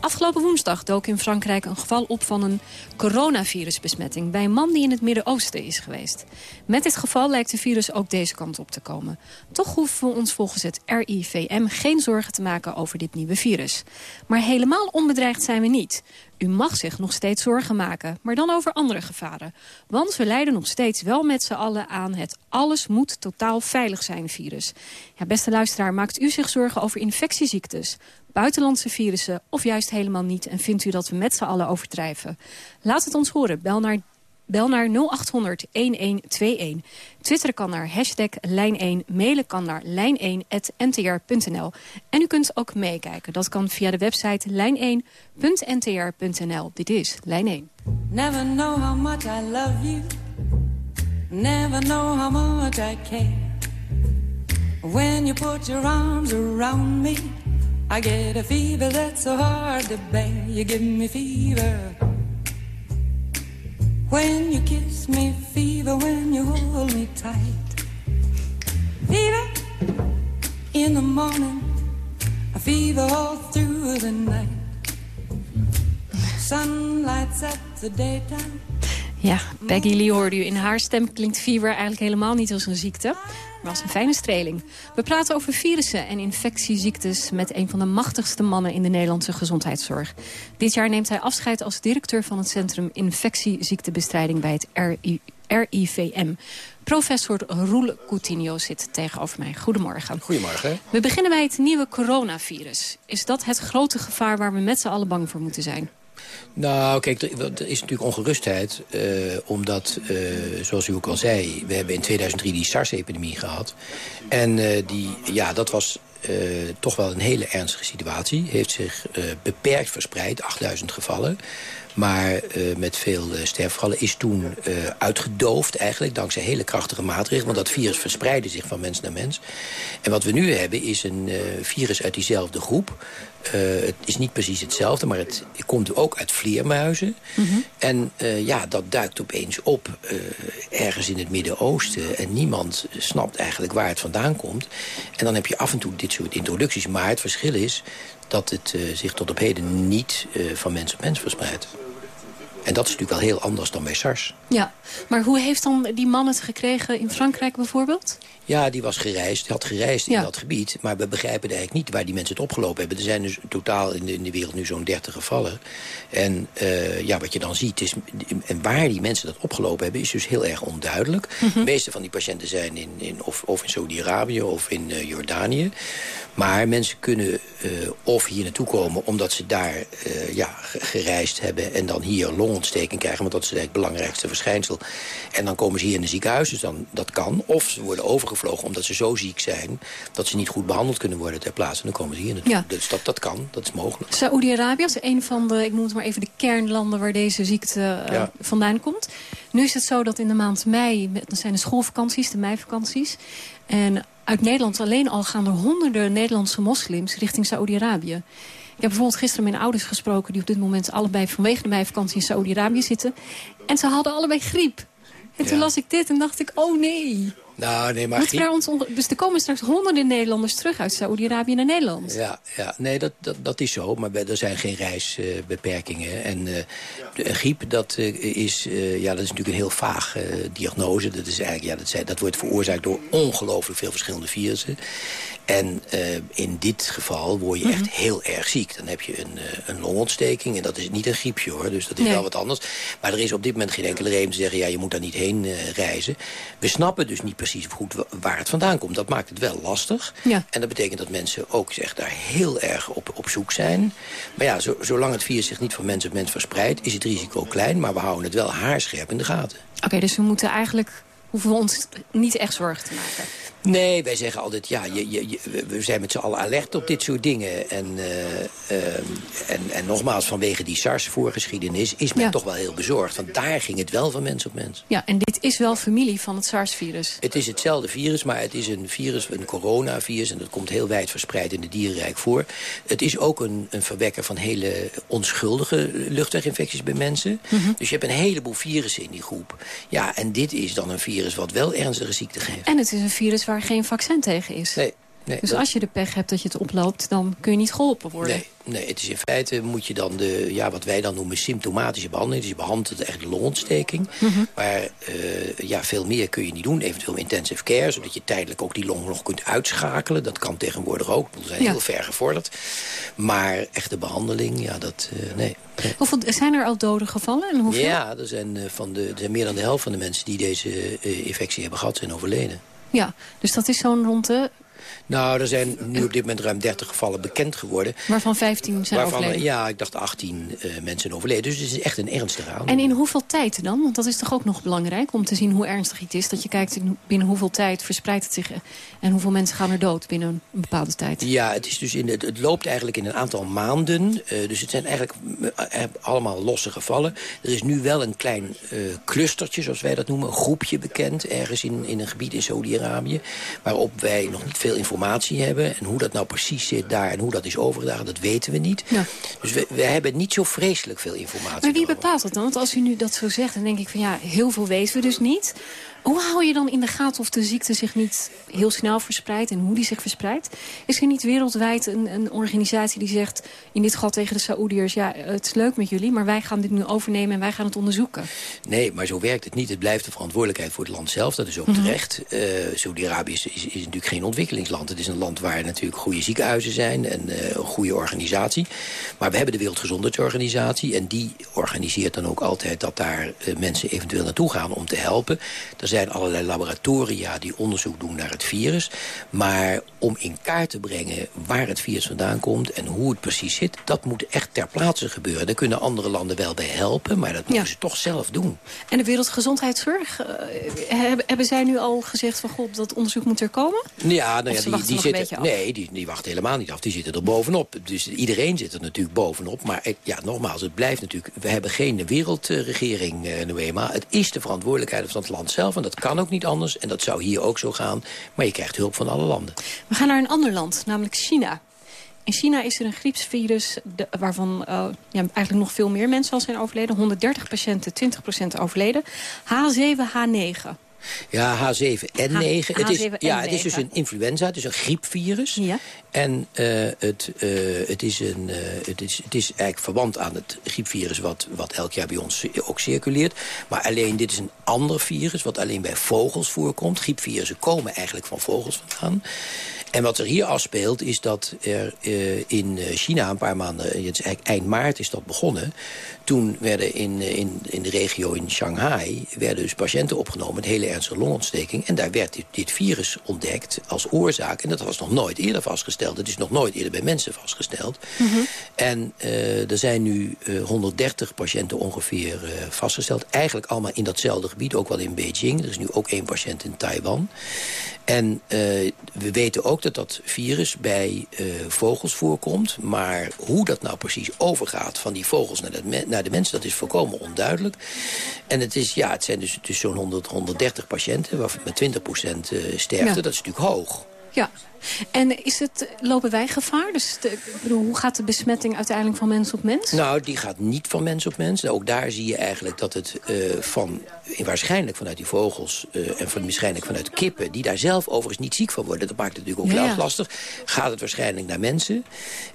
Speaker 24: Afgelopen woensdag dook in Frankrijk een geval op van een coronavirusbesmetting bij een man die in het Midden-Oosten is geweest. Met dit geval lijkt het virus ook deze kant op te komen. Toch hoeven we ons volgens het RIVM geen zorgen te maken over dit nieuwe virus. Maar helemaal onbedreigd zijn we niet. U mag zich nog steeds zorgen maken, maar dan over andere gevaren. Want we lijden nog steeds wel met z'n allen aan het alles moet totaal veilig zijn virus. Ja, beste luisteraar, maakt u zich zorgen over infectieziektes, buitenlandse virussen of juist helemaal niet... en vindt u dat we met z'n allen overdrijven? Laat het ons horen. Bel naar Bel naar 0800 1121. Twitteren kan naar hashtag lijn1. Mailen kan naar lijn1.ntr.nl. En u kunt ook meekijken. Dat kan via de website lijn1.ntr.nl. Dit is Lijn 1.
Speaker 26: Never know how much I love you. Never know how much I care. When you put your arms around me. I get a fever that's so hard to bear. You give me fever. When you kiss me, fever when you hold me tight. Fever in the morning, a fever all through the night. Sun lights up the daytime.
Speaker 24: Ja, Peggy Lee hoorde u. In haar stem klinkt fever eigenlijk helemaal niet als een ziekte, als een fijne streling. We praten over virussen en infectieziektes met een van de machtigste mannen in de Nederlandse gezondheidszorg. Dit jaar neemt hij afscheid als directeur van het Centrum Infectieziektebestrijding bij het RI RIVM. Professor Roel Coutinho zit tegenover mij. Goedemorgen.
Speaker 27: Goedemorgen.
Speaker 24: We beginnen bij het nieuwe coronavirus. Is dat het grote gevaar waar we met z'n allen bang voor moeten zijn?
Speaker 27: Nou, kijk, er, is natuurlijk ongerustheid. Uh, omdat, uh, zoals u ook al zei, we hebben in 2003 die SARS-epidemie gehad. En uh, die, ja, dat was toch wel een hele ernstige situatie. Heeft zich beperkt verspreid, 8000 gevallen. Maar uh, met veel uh, sterfgevallen is toen uh, uitgedoofd eigenlijk... dankzij hele krachtige maatregelen. Want dat virus verspreidde zich van mens naar mens. En wat we nu hebben is een virus uit diezelfde groep. het is niet precies hetzelfde, maar het komt ook uit vleermuizen. En eh, ja, dat duikt opeens op eh, ergens in het Midden-Oosten. En niemand snapt eigenlijk waar het vandaan komt. En dan heb je af en toe dit soort introducties. Maar het verschil is dat het eh, zich tot op heden niet van mens op mens verspreidt. En dat is natuurlijk wel heel anders dan bij SARS.
Speaker 24: Ja, maar hoe heeft dan die man het gekregen in Frankrijk bijvoorbeeld?
Speaker 27: Ja, die was gereisd, had gereisd in dat gebied. Maar we begrijpen eigenlijk niet waar die mensen het opgelopen hebben. Er zijn dus totaal in de, in de wereld nu zo'n 30 gevallen. En uh, ja, wat je dan ziet, is, en waar die mensen dat opgelopen hebben... is dus heel erg onduidelijk.
Speaker 24: Mhm.
Speaker 27: De meeste van die patiënten zijn in, in, of, of in Saudi-Arabië of in uh, Jordanië. Maar mensen kunnen uh, of hier naartoe komen omdat ze daar ja, gereisd hebben... en dan hier longontsteking krijgen, want dat is het belangrijkste verschijnsel. En dan komen ze hier in een ziekenhuis, dus dan, dat kan. Of ze worden omdat ze zo ziek zijn... dat ze niet goed behandeld kunnen worden ter plaatse. En dan komen ze hier naartoe.
Speaker 24: Ja.
Speaker 27: Dus dat, dat kan, dat is mogelijk.
Speaker 24: Saoedi-Arabië is een van de, ik noem het maar even de kernlanden... waar deze ziekte uh,
Speaker 27: Ja.
Speaker 24: vandaan komt. Nu is het zo dat in de maand mei, dat zijn de schoolvakanties, de meivakanties... en uit Nederland alleen al gaan er honderden Nederlandse moslims richting Saoedi-Arabië. Ik heb bijvoorbeeld gisteren mijn ouders gesproken... die op dit moment allebei vanwege de meivakantie in Saoedi-Arabië zitten. En ze hadden allebei griep. En toen las ik dit en dacht ik, oh nee.
Speaker 27: Nou, nee, maar...
Speaker 24: Moeten we daar ons dus er komen straks honderden Nederlanders terug uit Saoedi-Arabië naar Nederland.
Speaker 27: Ja, ja nee, dat, dat, dat is zo. Maar er zijn geen reisbeperkingen. en eh, de een griep, dat, eh, is, eh, ja, dat is natuurlijk een heel vaag diagnose. Dat, is eigenlijk, ja, dat, zijn, dat wordt veroorzaakt door ongelooflijk veel verschillende virussen. En in dit geval word je echt heel erg ziek. Dan heb je een, een longontsteking. En dat is niet een griepje hoor. Dus dat is
Speaker 24: Nee.
Speaker 27: wel wat anders. Maar er is op dit moment geen enkele reden te zeggen... ja, je moet daar niet heen reizen. We snappen dus niet precies goed wa- waar het vandaan komt. Dat maakt het wel lastig.
Speaker 24: Ja.
Speaker 27: En dat betekent dat mensen ook zeg, daar heel erg op, op zoek zijn. Maar ja, zo- zolang het virus zich niet van mens op mens verspreidt... is het risico klein, maar we houden het wel haarscherp in de gaten.
Speaker 24: Oké, dus we moeten eigenlijk hoeven we ons niet echt zorgen te maken.
Speaker 27: Nee, wij zeggen altijd, ja, je, je, je- we- zijn met z'n allen alert op dit soort dingen. En, eh, ehm, en, en nogmaals, vanwege die SARS-voorgeschiedenis is men
Speaker 24: Ja.
Speaker 27: toch wel heel bezorgd. Want daar ging het wel van mens op mens.
Speaker 24: Ja, en dit is wel familie van het SARS-virus.
Speaker 27: Het is hetzelfde virus, maar het is een virus, een coronavirus... en dat komt heel wijd verspreid in het dierenrijk voor. Het is ook een, een verwekker van hele onschuldige luchtweginfecties bij mensen. Dus je hebt een heleboel virussen in die groep. Ja, en dit is dan een virus wat wel ernstige ziekte geeft.
Speaker 24: En het is een virus waar geen vaccin tegen is.
Speaker 27: Nee, nee,
Speaker 24: dus
Speaker 27: dat-
Speaker 24: als je de pech hebt dat je het oploopt, dan kun je niet geholpen worden.
Speaker 27: Nee, nee, het is in feite moet je dan de, ja, wat wij dan noemen symptomatische behandeling. Dus je behandelt echt de longontsteking. Maar eh, ja, veel meer kun je niet doen. Eventueel intensive care, zodat je tijdelijk ook die long nog kunt uitschakelen. Dat kan tegenwoordig ook. We zijn
Speaker 24: Ja.
Speaker 27: heel ver gevorderd. Maar echte behandeling, ja, dat, eh, nee.
Speaker 24: Hoeveel, zijn er al doden gevallen? En hoeveel?
Speaker 27: Ja, er zijn, eh, van de, er zijn meer dan de helft van de mensen die deze infectie hebben gehad, zijn overleden.
Speaker 24: Ja, dus dat is zo'n rond de...
Speaker 27: Nou, er zijn nu op dit moment ruim 30 gevallen bekend geworden.
Speaker 24: Waarvan 15 zijn
Speaker 27: Waarvan,
Speaker 24: overleden.
Speaker 27: ja, ik dacht 18 eh, mensen overleden. Dus het is echt een ernstige
Speaker 24: En
Speaker 27: aandoening.
Speaker 24: in hoeveel tijd dan? Want dat is toch ook nog belangrijk om te zien hoe ernstig iets is. Dat je kijkt in- binnen hoeveel tijd verspreidt het zich. En hoeveel mensen gaan er dood binnen een bepaalde tijd.
Speaker 27: Ja, het, is dus in het, het loopt eigenlijk in een aantal maanden. Eh, dus het zijn eigenlijk eh, allemaal losse gevallen. Er is nu wel een klein eh, clustertje, zoals wij dat noemen. Een groepje bekend, ergens in, in een gebied in Saudi-Arabië. Waarop wij nog niet veel informatie hebben. En hoe dat nou precies zit daar en hoe dat is overgedragen, dat weten we niet.
Speaker 24: Ja.
Speaker 27: Dus we, we hebben niet zo vreselijk veel informatie.
Speaker 24: Maar wie bepaalt dat dan? Want als u nu dat zo zegt, dan denk ik van ja, heel veel weten we dus niet. Hoe hou je dan in de gaten of de ziekte zich niet heel snel verspreidt en hoe die zich verspreidt? Is er niet wereldwijd een, een organisatie die zegt, in dit geval tegen de Saoediërs, ja, het is leuk met jullie, maar wij gaan dit nu overnemen en wij gaan het onderzoeken?
Speaker 27: Nee, maar zo werkt het niet. Het blijft de verantwoordelijkheid voor het land zelf. Dat is ook
Speaker 24: Mhm.
Speaker 27: terecht. Eh Saudi-Arabië is, is, is natuurlijk geen ontwikkelingsland. Het is een land waar natuurlijk goede ziekenhuizen zijn en eh, een goede organisatie. Maar we hebben de Wereldgezondheidsorganisatie en die organiseert dan ook altijd dat daar eh, mensen eventueel naartoe gaan om te helpen. Er zijn allerlei laboratoria die onderzoek doen naar het virus. Maar om in kaart te brengen waar het virus vandaan komt en hoe het precies zit, dat moet echt ter plaatse gebeuren. Daar kunnen andere landen wel bij helpen, maar dat moeten ze toch zelf doen.
Speaker 24: En de Wereldgezondheidszorg, eh, hebben, zij nu al gezegd van god, dat onderzoek moet er komen?
Speaker 27: Ja, nou ja, die, die zitten. Nee, die, die wachten helemaal niet af. Die zitten er bovenop. Dus iedereen zit er natuurlijk bovenop. Maar ja, nogmaals, het blijft natuurlijk. We hebben geen wereldregering, nou eenmaal. Het is de verantwoordelijkheid van het land zelf. Dat kan ook niet anders. En dat zou hier ook zo gaan. Maar je krijgt hulp van alle landen.
Speaker 24: We gaan naar een ander land, namelijk China. In China is er een griepsvirus waarvan uh, ja, eigenlijk nog veel meer mensen al zijn overleden. 130 patiënten, 20% overleden. H7H9.
Speaker 27: Ja, H7N9.
Speaker 24: H-
Speaker 27: het, is,
Speaker 24: H7N9.
Speaker 27: ja, het is dus een influenza, het is een griepvirus.
Speaker 24: Ja.
Speaker 27: En uh, het, uh, het, is een, uh, het, is, het is eigenlijk verwant aan het griepvirus wat, wat elk jaar bij ons ook circuleert. Maar alleen dit is een ander virus wat alleen bij vogels voorkomt. Griepvirussen komen eigenlijk van vogels vandaan. En wat er hier afspeelt is dat er uh, in China een paar maanden... het is eigenlijk eind maart is dat begonnen... toen werden in, in, in de regio in Shanghai... werden dus patiënten opgenomen met hele ernstige longontsteking... en daar werd dit, dit virus ontdekt als oorzaak. En dat was nog nooit eerder vastgesteld. Het is nog nooit eerder bij mensen vastgesteld.
Speaker 24: Mhm.
Speaker 27: Mm -hmm. En uh, er zijn nu uh, 130 patiënten ongeveer vastgesteld. Eigenlijk allemaal in datzelfde gebied, ook wel in Beijing. Er is nu ook één patiënt in Taiwan. En we weten ook dat dat virus bij uh, vogels voorkomt. Maar hoe dat nou precies overgaat van die vogels naar de, naar de mensen... dat is volkomen onduidelijk. En het, is, ja, het zijn dus, dus zo'n 100, 130 patiënten... waarvan met 20% sterfte, ja. dat is natuurlijk hoog.
Speaker 24: Ja, en is het, lopen wij gevaar? Dus de, ik bedoel, hoe gaat de besmetting uiteindelijk van mens op mens?
Speaker 27: Nou, die gaat niet van mens op mens. Ook daar zie je eigenlijk dat het uh, van, waarschijnlijk vanuit die vogels... Uh, en van, waarschijnlijk vanuit kippen, die daar zelf overigens niet ziek van worden... dat maakt het natuurlijk ook ja, ja. lastig, gaat het waarschijnlijk naar mensen.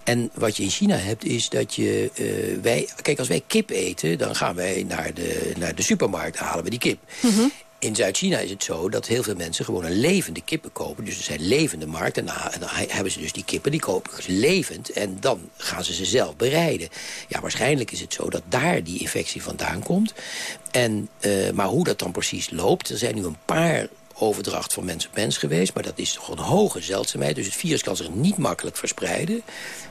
Speaker 27: En wat je in China hebt, is dat je... Uh, wij, kijk, als wij kip eten, dan gaan wij naar de, naar de supermarkt, halen we die kip. Mm -hmm. In Zuid-China is het zo dat heel veel mensen gewoon een levende kippen kopen. Dus er zijn levende markten. En dan, en hebben ze dus die kippen, die kopen ze levend. En dan gaan ze ze zelf bereiden. Ja, waarschijnlijk is het zo dat daar die infectie vandaan komt. En, uh, maar hoe dat dan precies loopt... er zijn nu een paar overdracht van mens op mens geweest. Maar dat is toch een hoge zeldzaamheid. Dus het virus kan zich niet makkelijk verspreiden.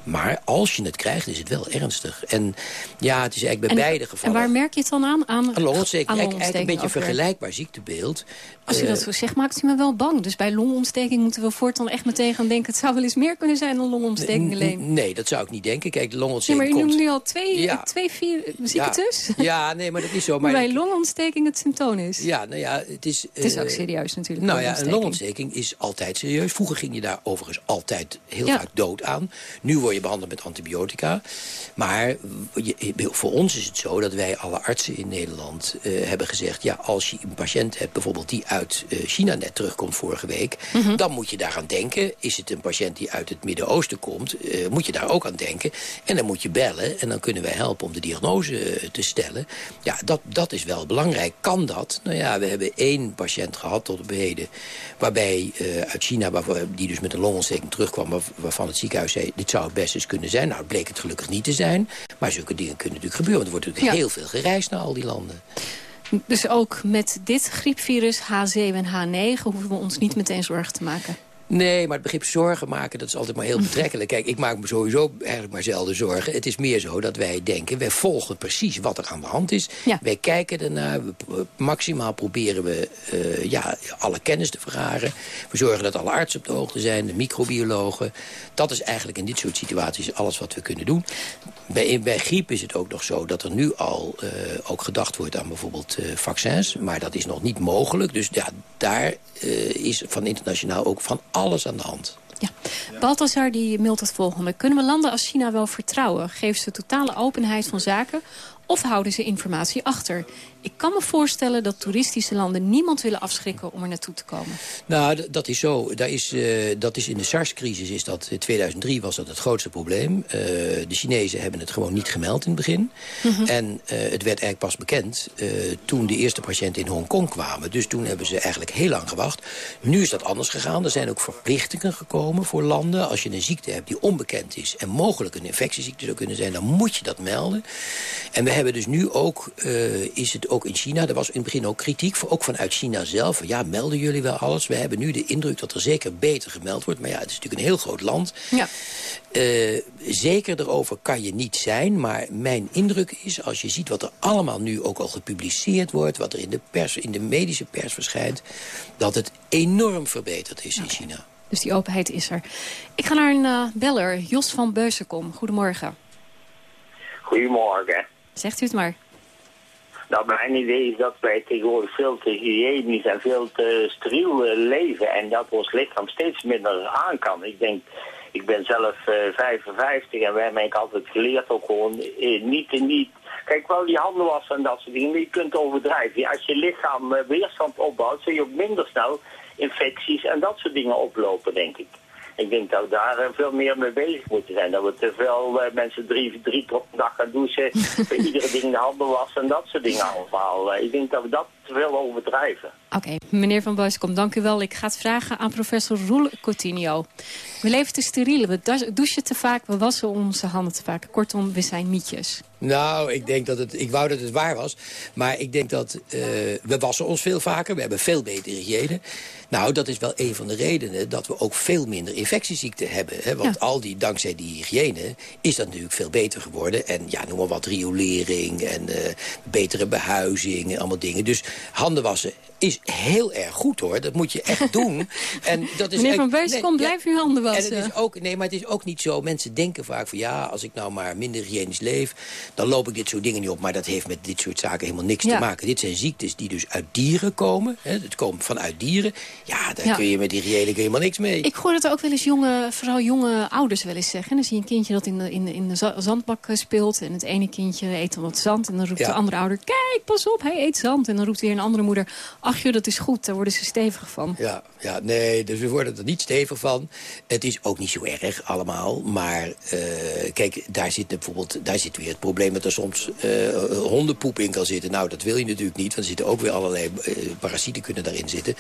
Speaker 27: Maar als je het krijgt, is het wel ernstig. En ja, het is eigenlijk bij
Speaker 24: en,
Speaker 27: beide gevallen...
Speaker 24: En waar merk je het dan aan? Aan
Speaker 27: een longontsteking. Eigenlijk een beetje een vergelijkbaar ziektebeeld.
Speaker 24: Als je uh, dat zo zegt, maakt u me wel bang. Dus bij longontsteking moeten we voortaan echt meteen gaan denken... het zou wel eens meer kunnen zijn dan longontsteking alleen.
Speaker 27: Nee, dat zou ik niet denken. Kijk, de longontsteking
Speaker 24: nee, maar je
Speaker 27: komt...
Speaker 24: noemt nu al twee, ja. twee vier ziektes.
Speaker 27: Ja. ja, nee, maar dat is zo. [LAUGHS] Maar
Speaker 24: bij longontsteking het symptoom is.
Speaker 27: Ja, nou ja, het is...
Speaker 24: Het is ook serieus natuurlijk.
Speaker 27: Nou ja, een longontsteking is altijd serieus. Vroeger ging je daar overigens altijd heel
Speaker 24: ja.
Speaker 27: vaak dood aan. Nu word je behandeld met antibiotica. Maar je, voor ons is het zo dat wij alle artsen in Nederland uh, hebben gezegd... ja, als je een patiënt hebt bijvoorbeeld die uit uh, China net terugkomt vorige week... Mm -hmm. dan moet je daaraan denken. Is het een patiënt die uit het Midden-Oosten komt, uh, moet je daar ook aan denken. En dan moet je bellen en dan kunnen wij helpen om de diagnose te stellen. Ja, dat, dat is wel belangrijk. Kan dat? Nou ja, we hebben één patiënt gehad tot waarbij uit China, waarvoor, die dus met een longontsteking terugkwam... Waar, waarvan het ziekenhuis zei, dit zou het best eens kunnen zijn. Nou, het bleek het gelukkig niet te zijn. Maar zulke dingen kunnen natuurlijk gebeuren. Want er wordt natuurlijk ja. heel veel gereisd naar al die landen.
Speaker 24: Dus ook met dit griepvirus H7 en H9 hoeven we ons niet meteen zorgen te maken?
Speaker 27: Nee, maar het begrip zorgen maken, dat is altijd maar heel [LAUGHS] betrekkelijk. Kijk, ik maak me sowieso eigenlijk maar zelden zorgen. Het is meer zo dat wij denken, wij volgen precies wat er aan de hand is.
Speaker 24: Ja.
Speaker 27: Wij kijken ernaar, maximaal proberen we uh, ja, alle kennis te vergaren. We zorgen dat alle artsen op de hoogte zijn, de microbiologen. Dat is eigenlijk in dit soort situaties alles wat we kunnen doen. Bij, bij griep is het ook nog zo dat er nu al uh, ook gedacht wordt aan bijvoorbeeld uh, vaccins. Maar dat is nog niet mogelijk. Dus ja, daar is van internationaal ook van alles aan de hand.
Speaker 24: Ja. Balthazar die mailt het volgende. Kunnen we landen als China wel vertrouwen? Geven ze totale openheid van zaken of houden ze informatie achter? Ik kan me voorstellen dat toeristische landen niemand willen afschrikken om er naartoe te komen.
Speaker 27: Nou, dat is zo. Daar is, uh, dat is in de SARS-crisis is dat in 2003 was dat het grootste probleem. Uh, de Chinezen hebben het gewoon niet gemeld in het begin. Mm -hmm. En uh, het werd eigenlijk pas bekend toen de eerste patiënten in Hongkong kwamen. Dus toen hebben ze eigenlijk heel lang gewacht. Nu is dat anders gegaan. Er zijn ook verplichtingen gekomen voor landen. Als je een ziekte hebt die onbekend is en mogelijk een infectieziekte zou kunnen zijn, dan moet je dat melden. En we hebben dus nu ook, is het ook ook in China. Er was in het begin ook kritiek, ook vanuit China zelf. Ja, melden jullie wel alles? We hebben nu de indruk dat er zeker beter gemeld wordt. Maar ja, het is natuurlijk een heel groot land.
Speaker 24: Ja.
Speaker 27: Uh, zeker erover kan je niet zijn. Maar mijn indruk is, als je ziet wat er allemaal nu ook al gepubliceerd wordt... wat er in de, pers, in de medische pers verschijnt... dat het enorm verbeterd is okay. in China.
Speaker 24: Dus die openheid is er. Ik ga naar een uh, beller, Jos van Beuzenkom. Goedemorgen.
Speaker 28: Goedemorgen.
Speaker 24: Zegt u het maar.
Speaker 28: Nou, mijn idee is dat wij tegenwoordig veel te hygiënisch en veel te steriel eh, leven. En dat ons lichaam steeds minder aan kan. Ik denk, ik ben zelf eh 55 en wij hebben altijd geleerd ook gewoon eh, niet te niet... Kijk, wel die handen wassen en dat soort dingen, je kunt overdrijven. Als je lichaam weerstand opbouwt, zul je ook minder snel infecties en dat soort dingen oplopen, denk ik. Ik denk dat we daar eh, veel meer mee bezig moeten zijn. Dat we te veel eh, mensen drie, drie keer op de dag gaan douchen, [LAUGHS] voor iedere ding de handen wassen en dat soort dingen allemaal. Eh, ik denk dat we dat te veel overdrijven.
Speaker 24: Oké, meneer Van Boyskom, dank u wel. Ik ga het vragen aan professor Roel Coutinho. We leven te steriel, we das- douchen te vaak, we wassen onze handen te vaak. Kortom, we zijn mietjes.
Speaker 27: Nou, ik denk dat het, ik wou dat het waar was. Maar ik denk dat eh, we wassen ons veel vaker. We hebben veel betere hygiëne. Nou, dat is wel een van de redenen dat we ook veel minder infectieziekten hebben. Hè? Want al die, dankzij die hygiëne is dat natuurlijk veel beter geworden. En ja, noem maar wat, riolering en eh, betere behuizing en allemaal dingen. Dus handen wassen is heel erg goed hoor. Dat moet je echt [LAUGHS] doen. En dat is
Speaker 24: Meneer Van Boyskom,
Speaker 27: ja,
Speaker 24: blijf uw handen
Speaker 27: en
Speaker 24: wassen.
Speaker 27: het is ook, nee, maar het is ook niet zo. Mensen denken vaak van ja, als ik nou maar minder hygiënisch leef... dan loop ik dit soort dingen niet op. Maar dat heeft met dit soort zaken helemaal niks
Speaker 24: Ja.
Speaker 27: te maken. Dit zijn ziektes die dus uit dieren komen. Hè, het komt vanuit dieren. Ja, daar
Speaker 24: Ja.
Speaker 27: kun je met kun je helemaal niks mee.
Speaker 24: Ik hoor dat ook wel eens jonge, vooral jonge ouders wel eens zeggen. Dan zie je een kindje dat in de, in de, in de za- zandbak eh, speelt. En het ene kindje eet dan wat zand. En dan roept
Speaker 27: Ja.
Speaker 24: de andere ouder, kijk, pas op, hij eet zand. En dan roept weer een andere moeder, ach joh, dat is goed. Daar worden ze stevig van.
Speaker 27: Ja, ja, nee, dus we worden er niet stevig van. Het is ook niet zo erg allemaal. Maar eh, kijk, daar zit bijvoorbeeld daar zit weer het probleem dat er soms eh, hondenpoep in kan zitten. Nou, dat wil je natuurlijk niet, want er zitten ook weer allerlei parasieten kunnen daarin zitten.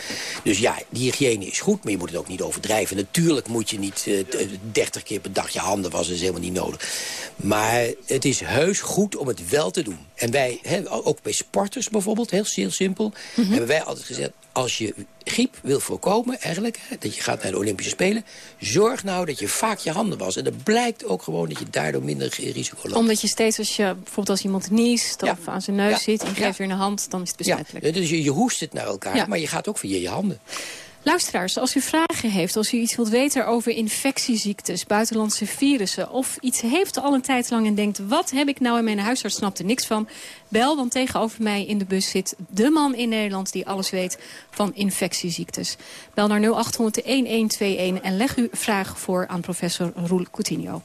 Speaker 27: Dus ja, die hygiëne is goed, maar je moet het ook niet overdrijven. Natuurlijk moet je niet eh, t- 30 keer per dag je handen wassen, dat is helemaal niet nodig. Maar het is heus goed om het wel te doen. En wij, hè, ook bij sporters bijvoorbeeld, heel, heel simpel, hebben wij altijd gezegd... als je griep wil voorkomen, eigenlijk, hè, dat je gaat naar de Olympische Spelen... zorg nou dat je vaak je handen wast. En dat blijkt ook gewoon dat je daardoor minder risico loopt.
Speaker 24: Omdat je steeds, als je bijvoorbeeld als iemand niest of aan zijn neus
Speaker 27: Ja.
Speaker 24: zit... en je geeft
Speaker 27: Ja.
Speaker 24: weer een hand, dan is het
Speaker 27: Ja,
Speaker 24: besmettelijk.
Speaker 27: dus je, je hoest het naar elkaar,
Speaker 24: Ja.
Speaker 27: maar je gaat ook via je handen.
Speaker 24: Luisteraars, als u vragen heeft, als u iets wilt weten over infectieziektes, buitenlandse virussen... of iets heeft al een tijd lang en denkt, wat heb ik nou in mijn huisarts snapt er niks van... bel, want tegenover mij in de bus zit de man in Nederland die alles weet van infectieziektes. Bel naar 0800-1121 en leg uw vraag voor aan professor Roel Coutinho.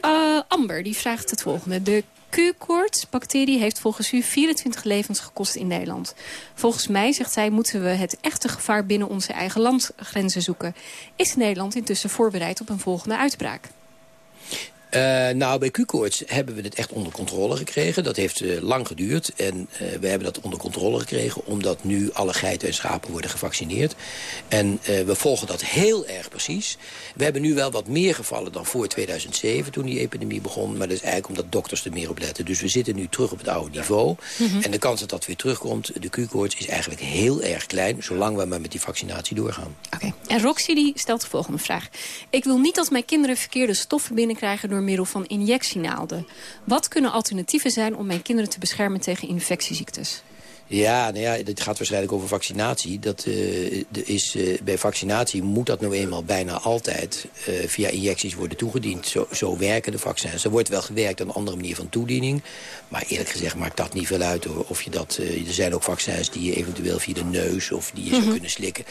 Speaker 24: Eh, Amber, die vraagt het volgende. De Q-koortsbacterie heeft volgens u 24 levens gekost in Nederland. Volgens mij, zegt zij, moeten we het echte gevaar binnen onze eigen landgrenzen zoeken. Is Nederland intussen voorbereid op een volgende uitbraak?
Speaker 27: Eh, nou, bij Q-koorts hebben we het echt onder controle gekregen. Dat heeft eh, lang geduurd. En eh, we hebben dat onder controle gekregen... omdat nu alle geiten en schapen worden gevaccineerd. En we volgen dat heel erg precies. We hebben nu wel wat meer gevallen dan voor 2007... toen die epidemie begon. Maar dat is eigenlijk omdat dokters er meer op letten. Dus we zitten nu terug op het oude niveau. En de kans dat dat weer terugkomt, de Q-koorts... is eigenlijk heel erg klein... zolang we maar met die vaccinatie doorgaan.
Speaker 24: En Roxy die stelt de volgende vraag. Ik wil niet dat mijn kinderen verkeerde stoffen binnenkrijgen... door middel van injectienaalden. Wat kunnen alternatieven zijn om mijn kinderen te beschermen tegen infectieziektes?
Speaker 27: Ja, nou ja, dit gaat waarschijnlijk over vaccinatie. Dat, eh, de is, eh, bij vaccinatie moet dat nou eenmaal bijna altijd eh, via injecties worden toegediend. Zo, zo werken de vaccins. Er wordt wel gewerkt aan een andere manier van toediening. Maar eerlijk gezegd maakt dat niet veel uit. Hoor. Of je dat, er zijn ook vaccins die je eventueel via de neus of die je zou
Speaker 24: Mhm.
Speaker 27: kunnen slikken.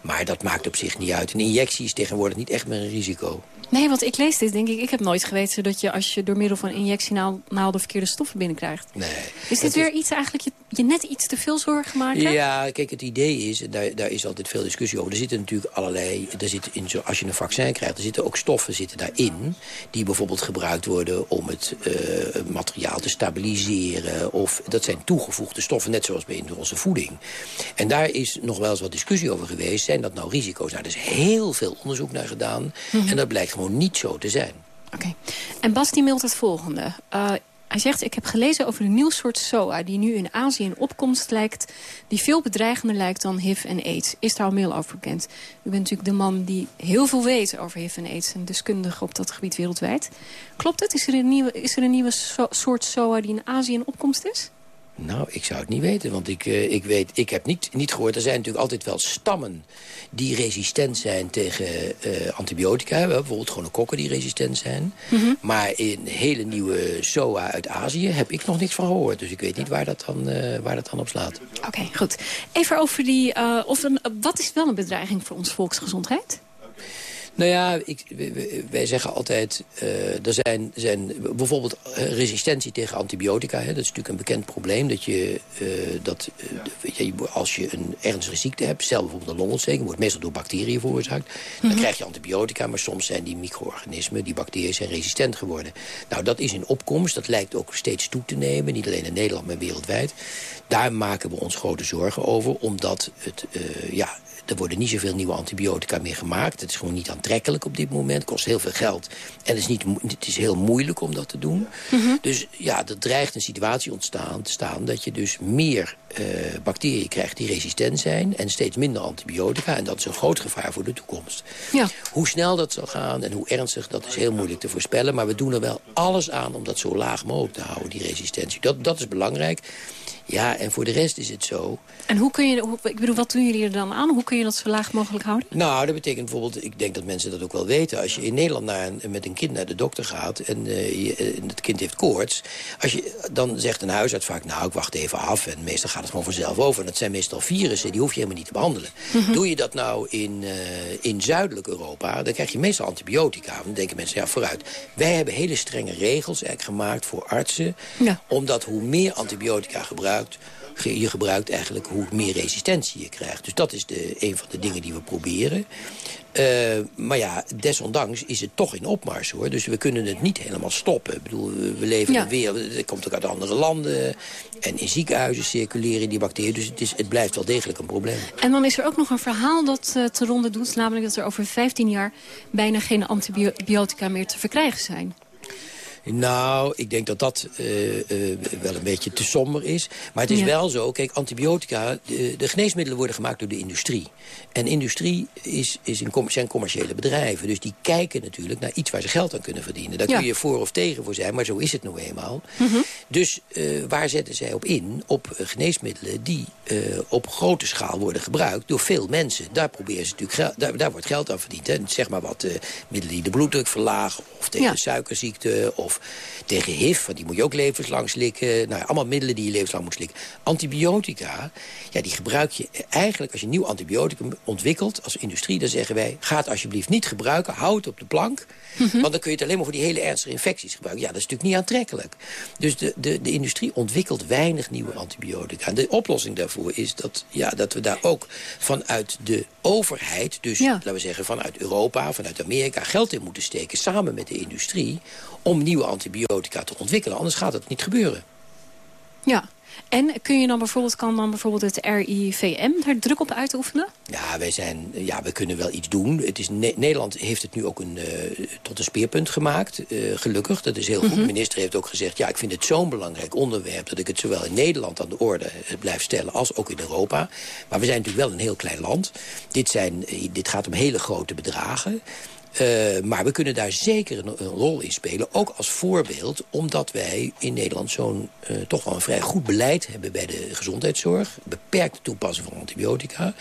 Speaker 27: Maar dat maakt op zich niet uit. Een injectie is tegenwoordig niet echt meer een risico.
Speaker 24: Nee, want ik lees dit, denk ik. Ik heb nooit geweten dat je als je door middel van injectienaalden verkeerde stoffen binnenkrijgt.
Speaker 27: Nee.
Speaker 24: Is dit weer iets eigenlijk, je, je net iets te veel zorgen maken?
Speaker 27: Ja, kijk, het idee is, en daar, daar is altijd veel discussie over... er zitten natuurlijk allerlei, er zit in zo, als je een vaccin krijgt... er zitten ook stoffen zitten daarin... die bijvoorbeeld gebruikt worden om het eh, materiaal te stabiliseren... of dat zijn toegevoegde stoffen, net zoals bij onze voeding. En daar is nog wel eens wat discussie over geweest. Zijn dat nou risico's? Nou, er is heel veel onderzoek naar gedaan...
Speaker 24: Mhm.
Speaker 27: en dat blijkt gewoon niet zo te zijn.
Speaker 24: En Bas die mailt het volgende. Eh, hij zegt, ik heb gelezen over een nieuw soort SOA... die nu in Azië in opkomst lijkt... die veel bedreigender lijkt dan HIV en AIDS. Is daar al meer over bekend? U bent natuurlijk de man die heel veel weet over HIV en AIDS... en deskundige op dat gebied wereldwijd. Klopt het? Is er een nieuwe, is er een nieuwe so- soort SOA die in Azië in opkomst is?
Speaker 27: Nou, ik zou het niet weten, want ik, uh, ik, weet, ik heb niet, niet gehoord... er zijn natuurlijk altijd wel stammen die resistent zijn tegen uh, antibiotica. We hebben bijvoorbeeld gewoon kokken die resistent zijn. Mm -hmm. Maar in hele nieuwe SOA uit Azië heb ik nog niks van gehoord. Dus ik weet niet waar dat dan, uh, waar dat dan op slaat.
Speaker 24: Oké, okay, goed. Even over die... of een, wat is wel een bedreiging voor onze volksgezondheid?
Speaker 27: Nou ja, ik, wij zeggen altijd, uh, er zijn, zijn bijvoorbeeld resistentie tegen antibiotica. Hè, dat is natuurlijk een bekend probleem. Dat je, uh, dat, uh, je, als je een ernstige ziekte hebt, stel bijvoorbeeld een longontsteking, wordt meestal door bacteriën veroorzaakt. Dan mm -hmm. krijg je antibiotica, maar soms zijn die micro-organismen, die bacteriën, zijn resistent geworden. Nou, dat is in opkomst. Dat lijkt ook steeds toe te nemen, niet alleen in Nederland, maar wereldwijd. Daar maken we ons grote zorgen over, omdat het, ja, er worden niet zoveel nieuwe antibiotica meer gemaakt. Het is gewoon niet aantrekkelijk op dit moment. Het kost heel veel geld. En het is, niet, het is heel moeilijk om dat te doen. Mm -hmm. Dus ja, er dreigt een situatie ontstaan te staan... dat je dus meer uh, bacteriën krijgt die resistent zijn... en steeds minder antibiotica. En dat is een groot gevaar voor de toekomst.
Speaker 24: Ja.
Speaker 27: Hoe snel dat zal gaan en hoe ernstig, dat is heel moeilijk te voorspellen. Maar we doen er wel alles aan om dat zo laag mogelijk te houden, die resistentie. Dat, dat is belangrijk. Ja, en voor de rest is het zo.
Speaker 24: En hoe kun je, ik bedoel, wat doen jullie er dan aan? Hoe kun je dat zo laag mogelijk houden?
Speaker 27: Nou, dat betekent bijvoorbeeld, ik denk dat mensen dat ook wel weten. Als je in Nederland naar een, met een kind naar de dokter gaat en uh, je, uh, het kind heeft koorts. Als je, dan zegt een huisarts vaak, nou, ik wacht even af. En meestal gaat het gewoon vanzelf over. En dat zijn meestal virussen, die hoef je helemaal niet te behandelen. Mm -hmm. Doe je dat nou in, uh, in zuidelijk Europa, dan krijg je meestal antibiotica. Dan denken mensen, ja, vooruit. Wij hebben hele strenge regels eigenlijk gemaakt voor artsen. Ja. Omdat hoe meer antibiotica gebruikt je gebruikt eigenlijk hoe meer resistentie je krijgt. Dus dat is de, een van de dingen die we proberen. Uh, maar ja, desondanks is het toch in opmars, hoor. Dus we kunnen het niet helemaal stoppen. Ik bedoel, we leven ja. weer, het komt ook uit andere landen. En in ziekenhuizen circuleren die bacteriën. Dus het, is, het blijft wel degelijk een probleem.
Speaker 24: En dan is er ook nog een verhaal dat uh, te ronde doet. Namelijk dat er over 15 jaar bijna geen antibiotica meer te verkrijgen zijn.
Speaker 27: Nou, ik denk dat dat uh, uh, wel een beetje te somber is. Maar het is ja. wel zo, kijk, antibiotica... De, de, geneesmiddelen worden gemaakt door de industrie. En industrie is, is een, zijn commerciële bedrijven. Dus die kijken natuurlijk naar iets waar ze geld aan kunnen verdienen. Daar ja. kun je voor of tegen voor zijn, maar zo is het nou eenmaal. Mm -hmm. Dus uh, waar zetten zij op in? Op geneesmiddelen die op grote schaal worden gebruikt door veel mensen. Daar proberen ze natuurlijk daar, daar wordt geld aan verdiend. Hè. Zeg maar wat middelen die de bloeddruk verlagen... of tegen ja. suikerziekte of tegen HIV, want die moet je ook levenslang slikken. Nou, allemaal middelen die je levenslang moet slikken. Antibiotica, ja, die gebruik je eigenlijk als je een nieuw antibioticum ontwikkelt als industrie. Dan zeggen wij, ga het alsjeblieft niet gebruiken, hou het op de plank. Mm -hmm. Want dan kun je het alleen maar voor die hele ernstige infecties gebruiken. Ja, dat is natuurlijk niet aantrekkelijk. Dus de, de, de industrie ontwikkelt weinig nieuwe antibiotica. En de oplossing daarvoor is dat, ja, dat we daar ook vanuit de overheid... dus ja. laten we zeggen vanuit Europa, vanuit Amerika... geld in moeten steken samen met de industrie... om nieuwe antibiotica te ontwikkelen. Anders gaat het niet gebeuren.
Speaker 24: Ja, en kun je dan bijvoorbeeld, kan dan bijvoorbeeld het RIVM daar druk op uitoefenen?
Speaker 27: Ja, wij zijn, ja, we kunnen wel iets doen. Het is, ne Nederland heeft het nu ook een, uh, tot een speerpunt gemaakt, uh, gelukkig. Dat is heel goed. Mm -hmm. De minister heeft ook gezegd, ja, ik vind het zo'n belangrijk onderwerp... dat ik het zowel in Nederland aan de orde blijf stellen als ook in Europa. Maar we zijn natuurlijk wel een heel klein land. Dit, zijn, dit gaat om hele grote bedragen. Uh, maar we kunnen daar zeker een, een, rol in spelen. Ook als voorbeeld, omdat wij in Nederland zo'n uh, toch wel een vrij goed beleid hebben bij de gezondheidszorg. Beperkte toepassing van antibiotica.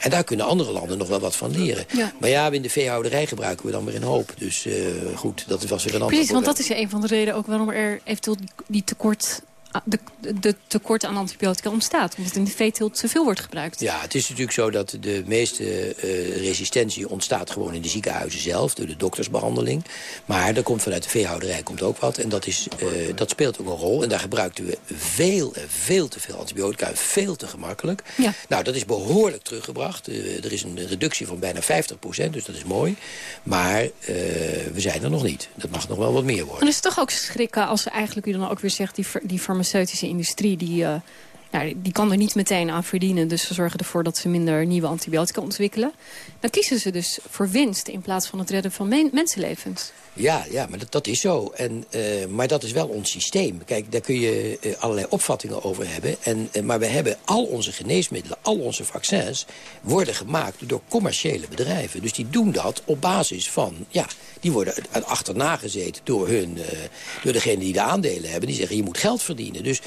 Speaker 27: En daar kunnen andere landen nog wel wat van leren. Ja. Maar ja, in de veehouderij gebruiken we dan weer een hoop. Dus uh, goed, dat was weer een ander
Speaker 24: Precies, want dat is een van de redenen ook waarom er eventueel die tekort de, de tekort aan antibiotica ontstaat. Omdat in de veeteelt te veel wordt gebruikt.
Speaker 27: Ja, het is natuurlijk zo dat de meeste uh, resistentie ontstaat gewoon in de ziekenhuizen zelf. Door de doktersbehandeling. Maar er komt vanuit de veehouderij komt ook wat. En dat, is, uh, dat speelt ook een rol. En daar gebruikten we veel en veel te veel antibiotica. Veel te gemakkelijk. Ja. Nou, dat is behoorlijk teruggebracht. Uh, er is een reductie van bijna 50%. Dus dat is mooi. Maar we zijn er nog niet. Dat mag nog wel wat meer worden.
Speaker 24: En is het toch ook schrikken als eigenlijk u dan ook weer zegt... die, die farmaceutische industrie... die, uh, nou, die kan er niet meteen aan verdienen. Dus ze zorgen ervoor dat ze minder nieuwe antibiotica ontwikkelen. Dan kiezen ze dus voor winst in plaats van het redden van men mensenlevens.
Speaker 27: Ja, ja maar dat, is zo. En, uh, maar dat is wel ons systeem. Kijk, daar kun je uh, allerlei opvattingen over hebben. En, uh, maar we hebben al onze geneesmiddelen, al onze vaccins... worden gemaakt door commerciële bedrijven. Dus die doen dat op basis van... ja, die worden achterna gezeten door, hun, door degene die de aandelen hebben. Die zeggen, je moet geld verdienen. Dus